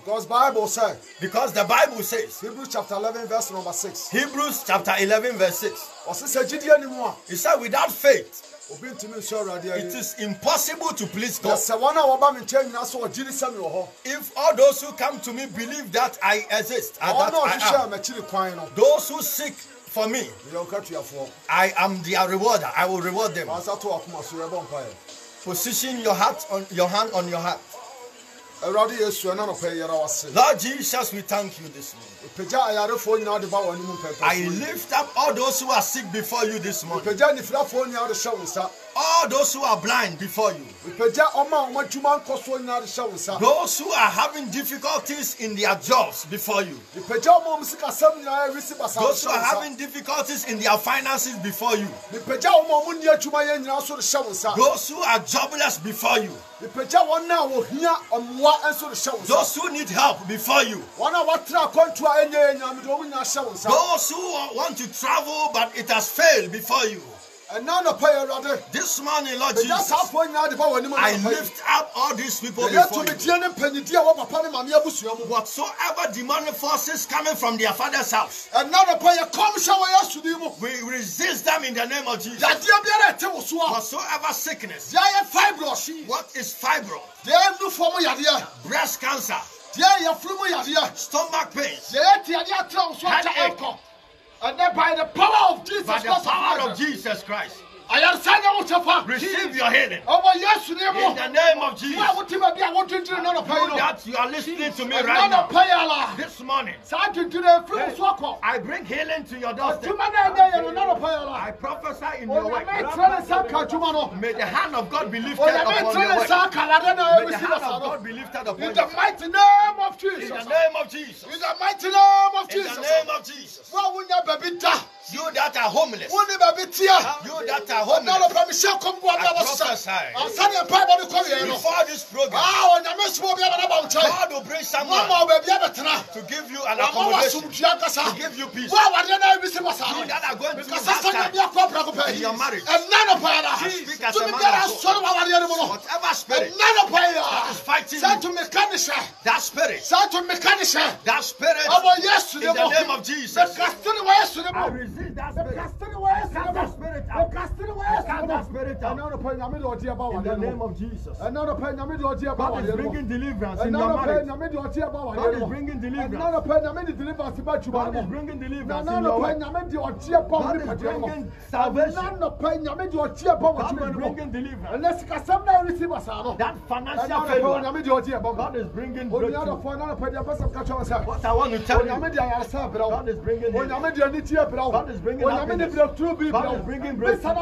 Because bible sɛ Because the Bible says, hebrews chapter 11 verse number 6 Hebrews chapter 11, verse 6, ɔse sɛ gyidie ni mu a it said, without faith, obi ntumi nso awurade it is impossible to please God. sɛ wɔn a wɔba me nkyɛn nyinaa so wɔgye ne sɛ me wɔ hɔ If all those who come to me believe that I exist and that I am, m'akyiri kwan no those who seek for me, I am their rewarder. I will reward them. wansa to wakoma so yɛbɔ mpaeɛ Position your heart on your hand on your heart. Awurade yesu ɛna nɔpɛ yɛra wase Lord Jesus, we thank you this morning. pagya ayarefoɔ nyinaa de ba wɔ anim I mpɛmpɛ lift up all those who are sick before you this morning. pagya nifirafoɔ nyinaa de wo nsa all those who are blind before you. Those who are having difficulties in their jobs before you. Those who are having difficulties in their finances before you. Those who are jobless before you. Those who need help before you. Those who want to travel but it has failed before you ɛna nɔpɛ yɛ awurade This morning, Lord Jesus, saafoɔ nyinaa de ba wɔ anim I lift up all these people before you. tumidie ne mpanyidie a wɔ papa ne maame abusua mu Whatsoever demonic forces coming from their father's house, ɛna nɔpɛ yɛ kɔm hyɛ wɔ yɛ asudi mu we resist them in the name of Jesus. yadeɛ biara ɛte wo so a Whatsoever sickness, yɛ fibroid what is fibro, deɛ nu fam yadeɛ breast cancer, deɛ yɛ funu mu yadeɛ stomach pains, deɛ yɛ so. Ɛnkɔ ɛnɛ by the power of Jesus by the Christ power of Jesus Christ, ayaresa nyɛ wo kyɛfa Receive your healing. ɔwɔ yesu ne In the name of Jesus. wote baabi a wodwendwene na You that you are listening to me right now. nɔpa yi ala This morning, saa dwendwene afiri wo so akɔ I bring healing to your doorstep. adwuma no ɛnyɛ yɛ no na nɔpa yi I prophesy in your onyame work. trɛ ne sa ka adwuma no May the hand of God be lifted onyame upon your ne work. sa ka lade na May the hand of God be lifted upon in the mighty name of In the name of Jesus. in the mighty name of In the name of Jesus. Wo a wonya baabi da that are homeless. wo ne baabi tia You that are na homeless. nɔpa mehyɛ kɔm boa bi a I wɔsesa prophesy. ansa ne mpaebɔ no kɔwieɛ no. Before this program, Ah, onyame soma obi abɛda ba wo nkyɛn God will bring wama someone wo baabi to give you an wama wo accommodation. asomdua nkasa To give you peace. wo a wadeɛ no abisi ma saa You that are going through mekasa sɛ hard time nyame akɔ prɛko pɛ in your marriage. ɛnna no speak as a tumi man biara of God. asɔre wɔ awadeɛ no mu no Whatever spirit ɛnna no pɛɛ that is fighting you, tumi ka that spirit, sɛ tumi ka ne hyɛ that spirit, ɔbɔ yesu in ne the name of Jesus. mekase ne wɔ yesu ne I mu resist that spirit. mekase ne wɔ yesu ne Cast spirit. That spirit out. ɛnna no pɛɛ nyame de ɔgye In the name of Jesus. ɛnna no pɛɛ nyame de ɔgye ɛba God is wadeɛ no mu bringing deliverance in your marriage. nyame de ɔgye ɛba God is bringing deliverance. no pɛɛ nyame de deliverance ba adwuma God is bringing deliverance in your work. nyame de ɔgye ɛba wo God is nipadua no mu bringing salvation. na no pɛ nyame de ɔgye ɛba wɔ God is bringing deliverance. ɛnɛ sikasɛm na ɛresi ba saa no That financial failure. nyame de ɔgye ɛba mu God is bringing breakthrough. onuadɔfoɔ na no pɛ deɛ pɛ sɛ ka kyerɛ wo sɛ What I want to tell you, de ayaresa brɛ wo God is bringing healing. onyame de anigyeɛ brɛ wo God is bringing happiness. God is bringing breakthrough.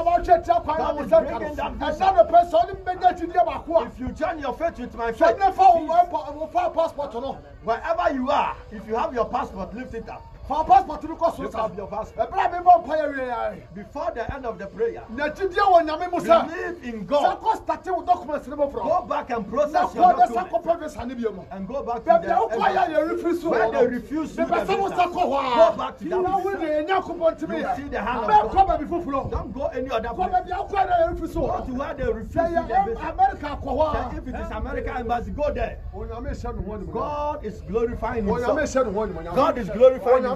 Na wɔhwɛ tia kwan na God wo is sɛ ka bringing no that visa. ɛnna no pɛ sɛ ɔne mbɛnya gyidie baako a If you join your faith with my sɛ faith, ne fa wo ɛpa- wo fa passport no wherever you are, if you have your passport, lift it up. Fa passport no kɔ so Lift sa up your passport. ɛberɛ a mebɔ mpa yɛ wie yɛ Before the end of the prayer, na gyidie wɔ nyame mu sɛ believe in sɛ God. kɔ state wo documents no Go bɔforɔ back and na process your kɔ ne sa documents kɔpɛ visa ne bio mu and go back to baabi a wokɔ yɛ the yɛ refuse Where wɔ they no refuse you mepɛ the sɛ wo visa. sa kɔ hɔ Go back to a that na visa. wode ɛnya kopɔ ntimi You see the hand of bɛɛkɔ God. baabi foforɔ Don't go any other kɔ place. baabi a wokɔ yɛ yɛ refuse Go wɔ to no where they refuse sɛ you the yɛ visa. america kɔ hɔ Say, If it is American embassy, go there. a onyame hyɛ no ho animuonyam God is glorifying onyame himself. hyɛ no ho animuonyam God is glorifying onyame himself.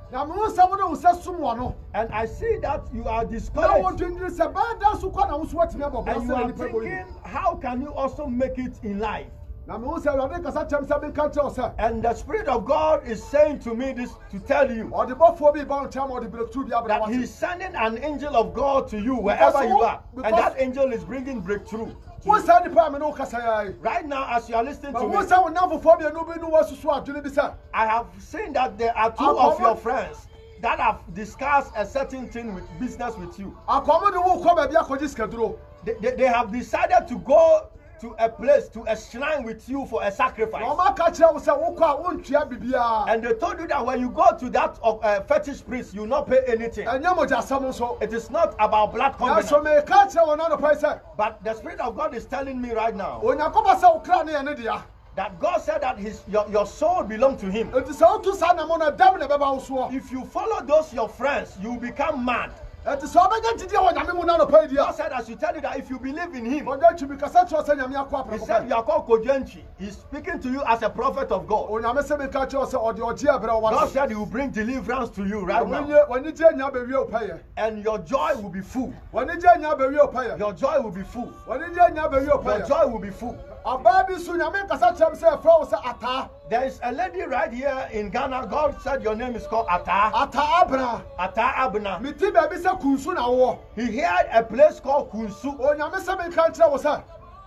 na mehu sɛ wode wo sɛ som wɔ no And I see that you are na discouraged. wɔdwendwene sɛ bɛɛ da so kɔ na wo so abɔ bra And you sɛ are nipa bɔyi thinking, how can you also make it in life? na mehu sɛ awurade kasa kyɛm sɛ menka kyerɛ wo sɛ And the Spirit of God is saying to me this to tell you ɔde bɔfoɔ bi ba wo nkyɛn ma breakthrough bi abrɛ that wate He's sending an angel of God to you wherever you are. And that angel is bringing breakthrough. To wo you. saa nipa a me ne wo kasa yɛ Right now, as you are listening to me, mahu sɛ wo namfofoɔ mmienu bi ne woasusu adwene bi sɛ I have seen that there are two I'll of come your on. friends that have discussed a certain thing with business with you. akɔmo de wo kɔ baabi akɔgye sikaduro They, they, they have decided to go to a place, to a shrine with you for a sacrifice. na ɔma aka kyerɛ wo sɛ wokɔ a wontua biribiaa And they told you that when you go to that uh, fetish priest, you will not pay anything. ɛnyɛ mogyasɛm nso It is not about blood nanso covenant. meka kyerɛ wɔ nanɔpa yi sɛ But the Spirit of God is telling me right now onyankopɔn sɛ wo kra ne yɛ ne dea that God said that his, your, your soul belongs to Him. enti sɛ wotu saa namɔ no dam na ɛbɛba wo soɔ If you follow those your friends, you will become mad. Enti sɛ wobɛnya gyidie wɔ nyame mu nanɔpa yi God deɛ said, I should tell you that if you believe in Him, twi bi kasa kyerɛ sɛ nyame akɔ He said you are called Kojenchi. He's speaking to you as a prophet of God. onyame sɛ meka kyerɛ sɛ ɔde ɔgye abrɛ wo God said He will bring deliverance to you right now, wanigye nya bɛwie wo pɛyɛ and your joy will be full. wanigye nya bɛwie wo pɛyɛ Your joy will be full. wanigye nya bɛwie wo Your pɛyɛ joy will be full. Ɔbaa bi so nyame kasa kyerɛ sɛ ɛfrɛ wo sɛ ataa There is a lady right here in Ghana. God said your name is called Ata. ataa abena Ata Abna. meti baabi sɛ kunsu na wowɔ He had a place called Kunsu. onyame sɛ meka kyerɛ wo sɛ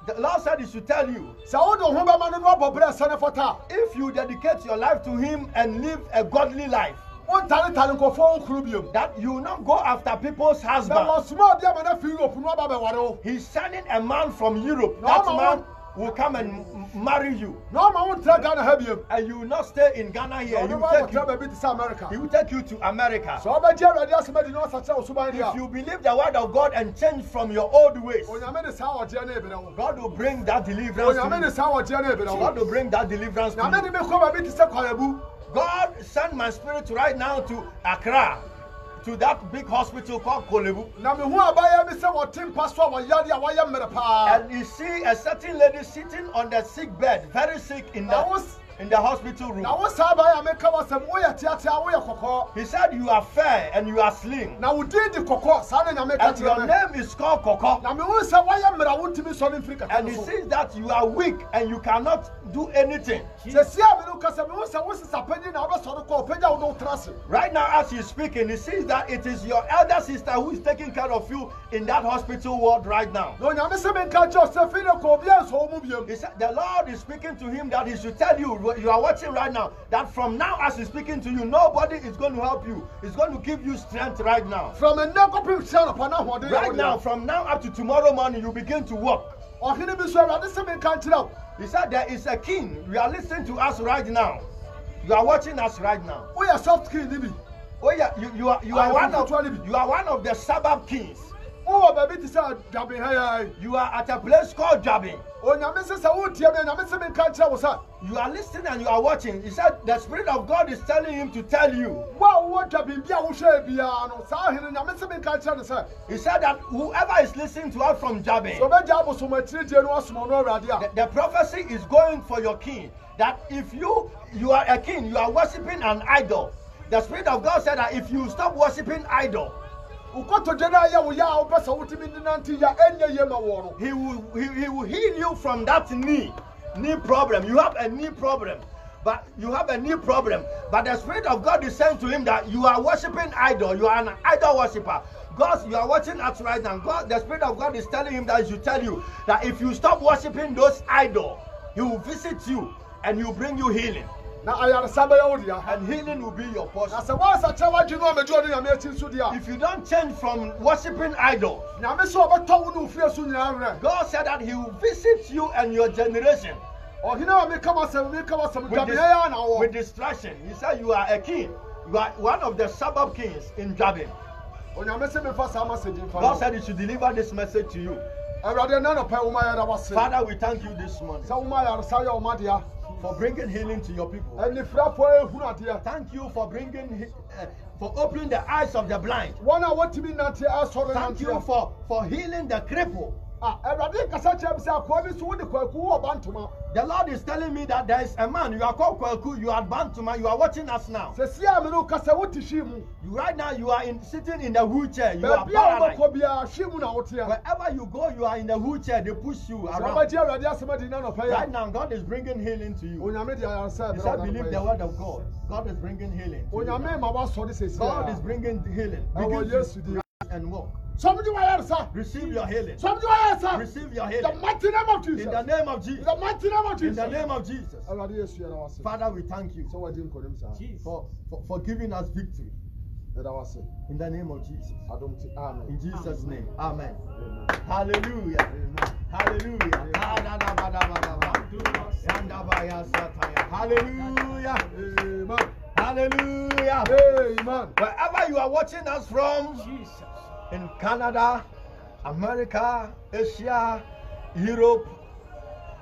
The Lord said He should tell you if you dedicate your life to Him and live a godly life, that you will not go after people's husband. He's sending a man from Europe. That man will come and m- marry you, na ɔma wo ntra ghana ha biom and you will not stay in Ghana here. He ɔno will take bɛkɔtra you. baabi te sɛ america He will take you to America. sɛ wobɛgye awurade asɛm adi na wasakyerɛ wo suban If deɛ you believe the word of God and change from your old ways, a onyame ne saa ɔgyeɛ no ɛbrɛ wo God will bring that deliverance onyame to ne you. saa ɔgyeɛ no ɛbrɛ God wo will bring that deliverance to nyame you. de me kɔ baabi te sɛ kwarebu God sent my spirit right now to Accra. To that big hospital called Kolebu. na mehu abaayɛ bi sɛ wɔte mpa so a wɔyare a wɔyɛ mmerɛ paa And you see a certain lady sitting on the sick bed, very sick in wo in the hospital room. na wo saa abaayɛ a meka wɔ sɛm woyɛ teatea He said, You are fair and you are slim. na wo din di kɔkɔɔ saa ne nyame And your name is called Koko. na mehu sɛ woayɛ mmerɛ a wontumi sɔre mfiri kɛkɛ And he sees that you are weak and you cannot do anything. sɛsi a mene ka sɛ mehu sɛ wosesa panyin na wobɛsɔre kɔ ɔpagya wo ne wotena ase Right now, as he's speaking, he sees that it is your elder sister who is taking care of you in that hospital ward right now. na onyame sɛ menka kyerɛ wo sɛ fei ne kɔ obiaa nsɔ wo mu biom He said, The Lord is speaking to him that he should tell you, you are watching right now, that from now, as he's speaking to you, nobody is going to help you. He's going to give you strength right now. from yɛ Right now, from now up to tomorrow morning, you begin to walk. ɔhene bi so awurade sɛ menka nkyerɛ wo He said, There is a king. You are listening to us right now. You are watching us right now. woyɛ soft king ne bi Oh, you, you, are, you, are one of, you are one of the suburb kings. Wowɔ baabi te sɛ dwaben ha You are at a place called Jabin. onyame sɛ wotie me nyame sɛ menka nkyerɛ wo sɛ You are listening and you are watching. He said, The Spirit of God is telling him to tell you. wo a wowɔ dwaben bi a wohwɛ biara no saa hene nyame sɛ menka nkyerɛ no sɛ He said that whoever is listening to us from Jabin, sɛ wobɛgya abosomakyiritie no asom ɔno awurade a the prophecy is going for your king. That if you you are a king, you are worshiping an idol. The Spirit of God said that if you stop worshiping idol, wokɔtɔdwa no ayɛ wo yɛ a wopɛ sɛ wotumi ne nante ɛnyɛ yie ma wɔ no he will he, he will heal you from that knee knee problem. You have a knee problem. But you have a knee problem. But the Spirit of God is saying to him that you are worshiping idol. You are an idol worshiper. God, you are watching us right now. God, the Spirit of God is telling him that he tell you that if you stop worshiping those idols, he will visit you and he will bring you healing. Na ayaresa bɛyɛ wo dea And healing will be your portion. na sɛ woansakyerɛ w'adwe no amagye ɔne nyame akyi so deɛ If you don't change from worshiping idols, a nyame sɛ ɔbɛtɔ wo ne wo fie so nyinaa werɛ God said that he will visit you and your generation ɔhene a meka wasɛm meka wasɛm with, ha yɛ na with wɔ distraction. He said you are a king. You are one of the suburb kings in Jabin. onyame sɛ memfa saa masɛgyi mfa God said he should deliver this message to you. awurade na nɔpɛ wo ma yɛda wase Father, we thank you this morning sɛ wo ma yɛ wo ma dea for bringing healing to your people. anifirafoɔ ɛhunu adeɛ Thank you for bringing, uh, for opening the eyes of the blind. wɔn a wɔtumi nante asɔre Thank you for, for healing the cripple. Ah, awurade nkasa kyerɛ me sɛ akoa bi so wode kwaku wɔ ba ntoma The Lord is telling me that there is a man, you are called Kwaku, you are Bantuma, you are watching us now. You, right now, you are in, sitting in the wheelchair. You are paralyzed. Wherever you go, you are in the wheelchair. They push you around. Right now, God is bringing healing to you. He ɛbrɛ said, believe the word of God. God is bringing healing. to you God is bringing healing. Begin to and walk. Sɔmgye wayaresa Receive your healing. sɔmgye wayaresa Receive your the healing. mighty name of Jesus. In jesus the name of in Jesus. the mighty name of In jesus the name of Jesus. awurade yesu yɛda wase Father, we thank you sɛ wɔagye nkɔnim saa for, for, for giving us victory. In the name of Jesus. adom te In amen Jesus' name. Amen. Amen. Hallelujah. Hallelujah. Hallelujah. Hallelujah. amen Hallelujah. amen Wherever you are watching us from, Jesus. In Canada, America, Asia, Europe,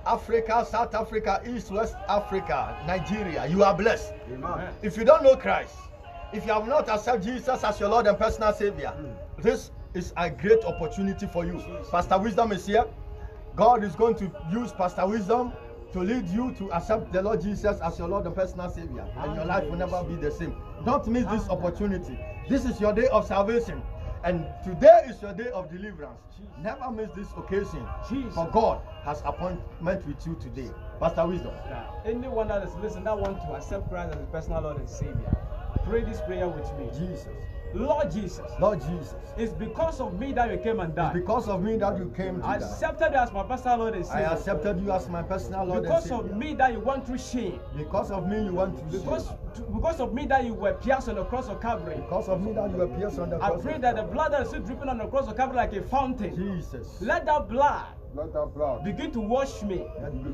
Africa, South Africa, East, West Africa, Nigeria, you are blessed. amen If you don't know Christ, if you have not accepted Jesus as your Lord and personal Savior, hmm. this is a great opportunity for you. Pastor Wisdom is here. God is going to use Pastor Wisdom to lead you to accept the Lord Jesus as your Lord and personal Savior, and your life will never be the same. Don't miss this opportunity. This is your day of salvation, and today is your day of deliverance. Never miss this occasion, Jesus. for God has appointment with you today. Pastor Wisdom. Now, anyone that is listening that want to accept Christ as his personal Lord and Savior, pray this prayer with me. Jesus. Lord Jesus, Lord Jesus. it's because of me that you came and It's died. because of me that you came to I die. accepted you as my personal Lord and I accepted you as my personal Lord because and of me that you went through shame. Because of me, you went to Because sin. because of me that you were pierced on the cross of Calvary. Because of me, that you were pierced on the cross I pray of that the blood that is still dripping on the cross of Calvary like a fountain. Jesus. Let that blood Let that blood begin to wash me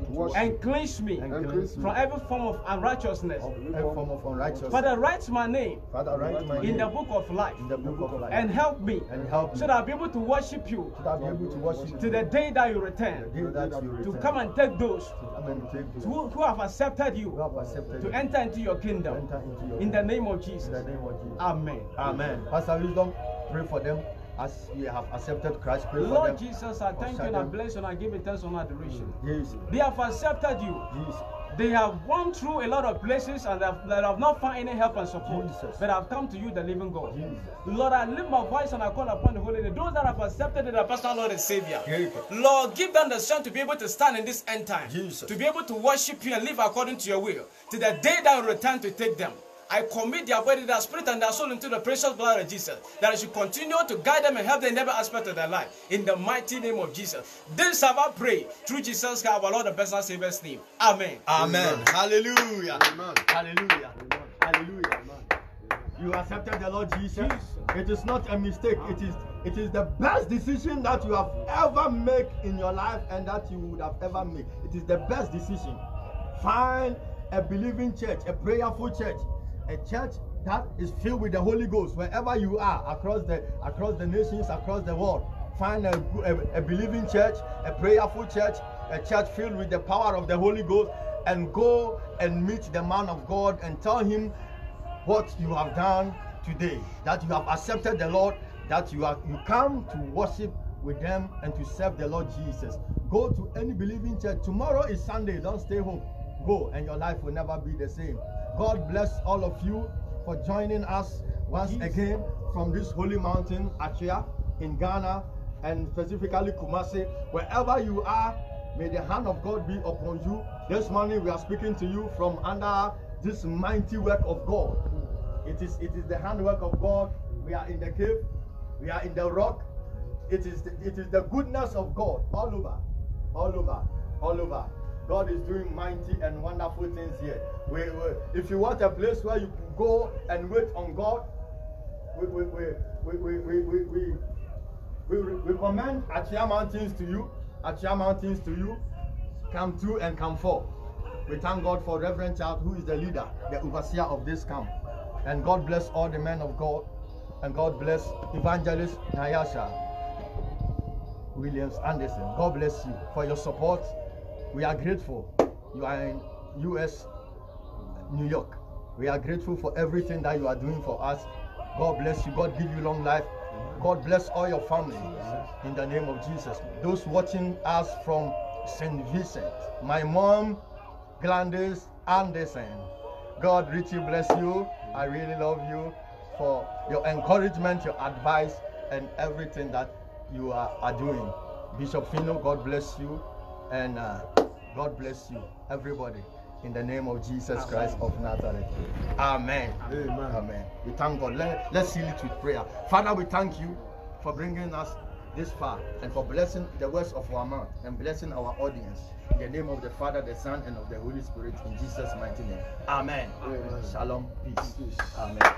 wash and cleanse me and cleanse me from every form of unrighteousness. Every form of unrighteousness. Father, write my name Father, write my in the book of life in the book of life and help me and help me so that I'll be able to worship you so that I'll be able to worship to the day that you return. the day that you To come and take those come and take those who, who have accepted who you have accepted to you enter into your kingdom. enter into your In the name of Jesus. in the name of Jesus. Amen. Amen. Pastor Wisdom, pray for them as we have accepted Christ. Pray for Lord them. Jesus, I thank you and I bless you and I give you thanks and adoration. Jesus. They have accepted you. Jesus. They have gone through a lot of places and have, that have not found any help and support. Jesus. But I've come to you, the living God. Jesus. Lord, I lift my voice and I call upon the Holy Name. Those that have accepted the personal Lord and Savior. Jesus. Lord, give them the strength to be able to stand in this end time. Jesus. To be able to worship you and live according to your will. To the day that you return to take them. I commit their body, their spirit, and their soul into the precious blood of Jesus. That I should continue to guide them and help them in every aspect of their life. In the mighty name of Jesus. This have I pray through Jesus Christ, our Lord the best and personal Savior's name. Amen. Amen. Hallelujah. Amen. Hallelujah. Hallelujah. You accepted the Lord Jesus. It is not a mistake. It is it is the best decision that you have ever made in your life and that you would have ever made. It is the best decision. Find a believing church, a prayerful church, a church that is filled with the Holy Ghost wherever you are across the across the nations, across the world. Find a, a, a believing church, a prayerful church, a church filled with the power of the Holy Ghost, and go and meet the man of God and tell him what you have done today. That you have accepted the Lord, that you are you come to worship with them and to serve the Lord Jesus. Go to any believing church. Tomorrow is Sunday. Don't stay home. Go and your life will never be the same. God bless all of you for joining us once again from this holy mountain, Atwea, in Ghana, and specifically Kumasi. Wherever you are, may the hand of God be upon you. This morning we are speaking to you from under this mighty work of God. It is it is the handwork of God. We are in the cave, we are in the rock. It is the, it is the goodness of God all over, all over, all over. God is doing mighty and wonderful things here. We, we, if you want a place where you can go and wait on God, we we we we we we, we, we, recommend Atwea Mountains to you. Atwea Mountains to you. Come through and come forth. We thank God for Reverend Child, who is the leader, the overseer of this camp. And God bless all the men of God. And God bless Evangelist Nayasha Williams Anderson. God bless you for your support. We are grateful. You are in US, New York. We are grateful for everything that you are doing for us. God bless you. God give you long life. God bless all your family in the name of Jesus. Those watching us from St. Vincent, my mom, Gladys Anderson. God richly bless you. I really love you for your encouragement, your advice, and everything that you are, are doing. Bishop Fino, God bless you. And uh, God bless you, everybody. In the name of Jesus Christ of Nazareth. Amen. Amen. Amen. We thank God. Let, let's seal it with prayer. Father, we thank you for bringing us this far and for blessing the words of our mouth and blessing our audience. In the name of the Father, the Son, and of the Holy Spirit, in Jesus' mighty name. Amen. Amen. Shalom. Peace. Peace. Amen.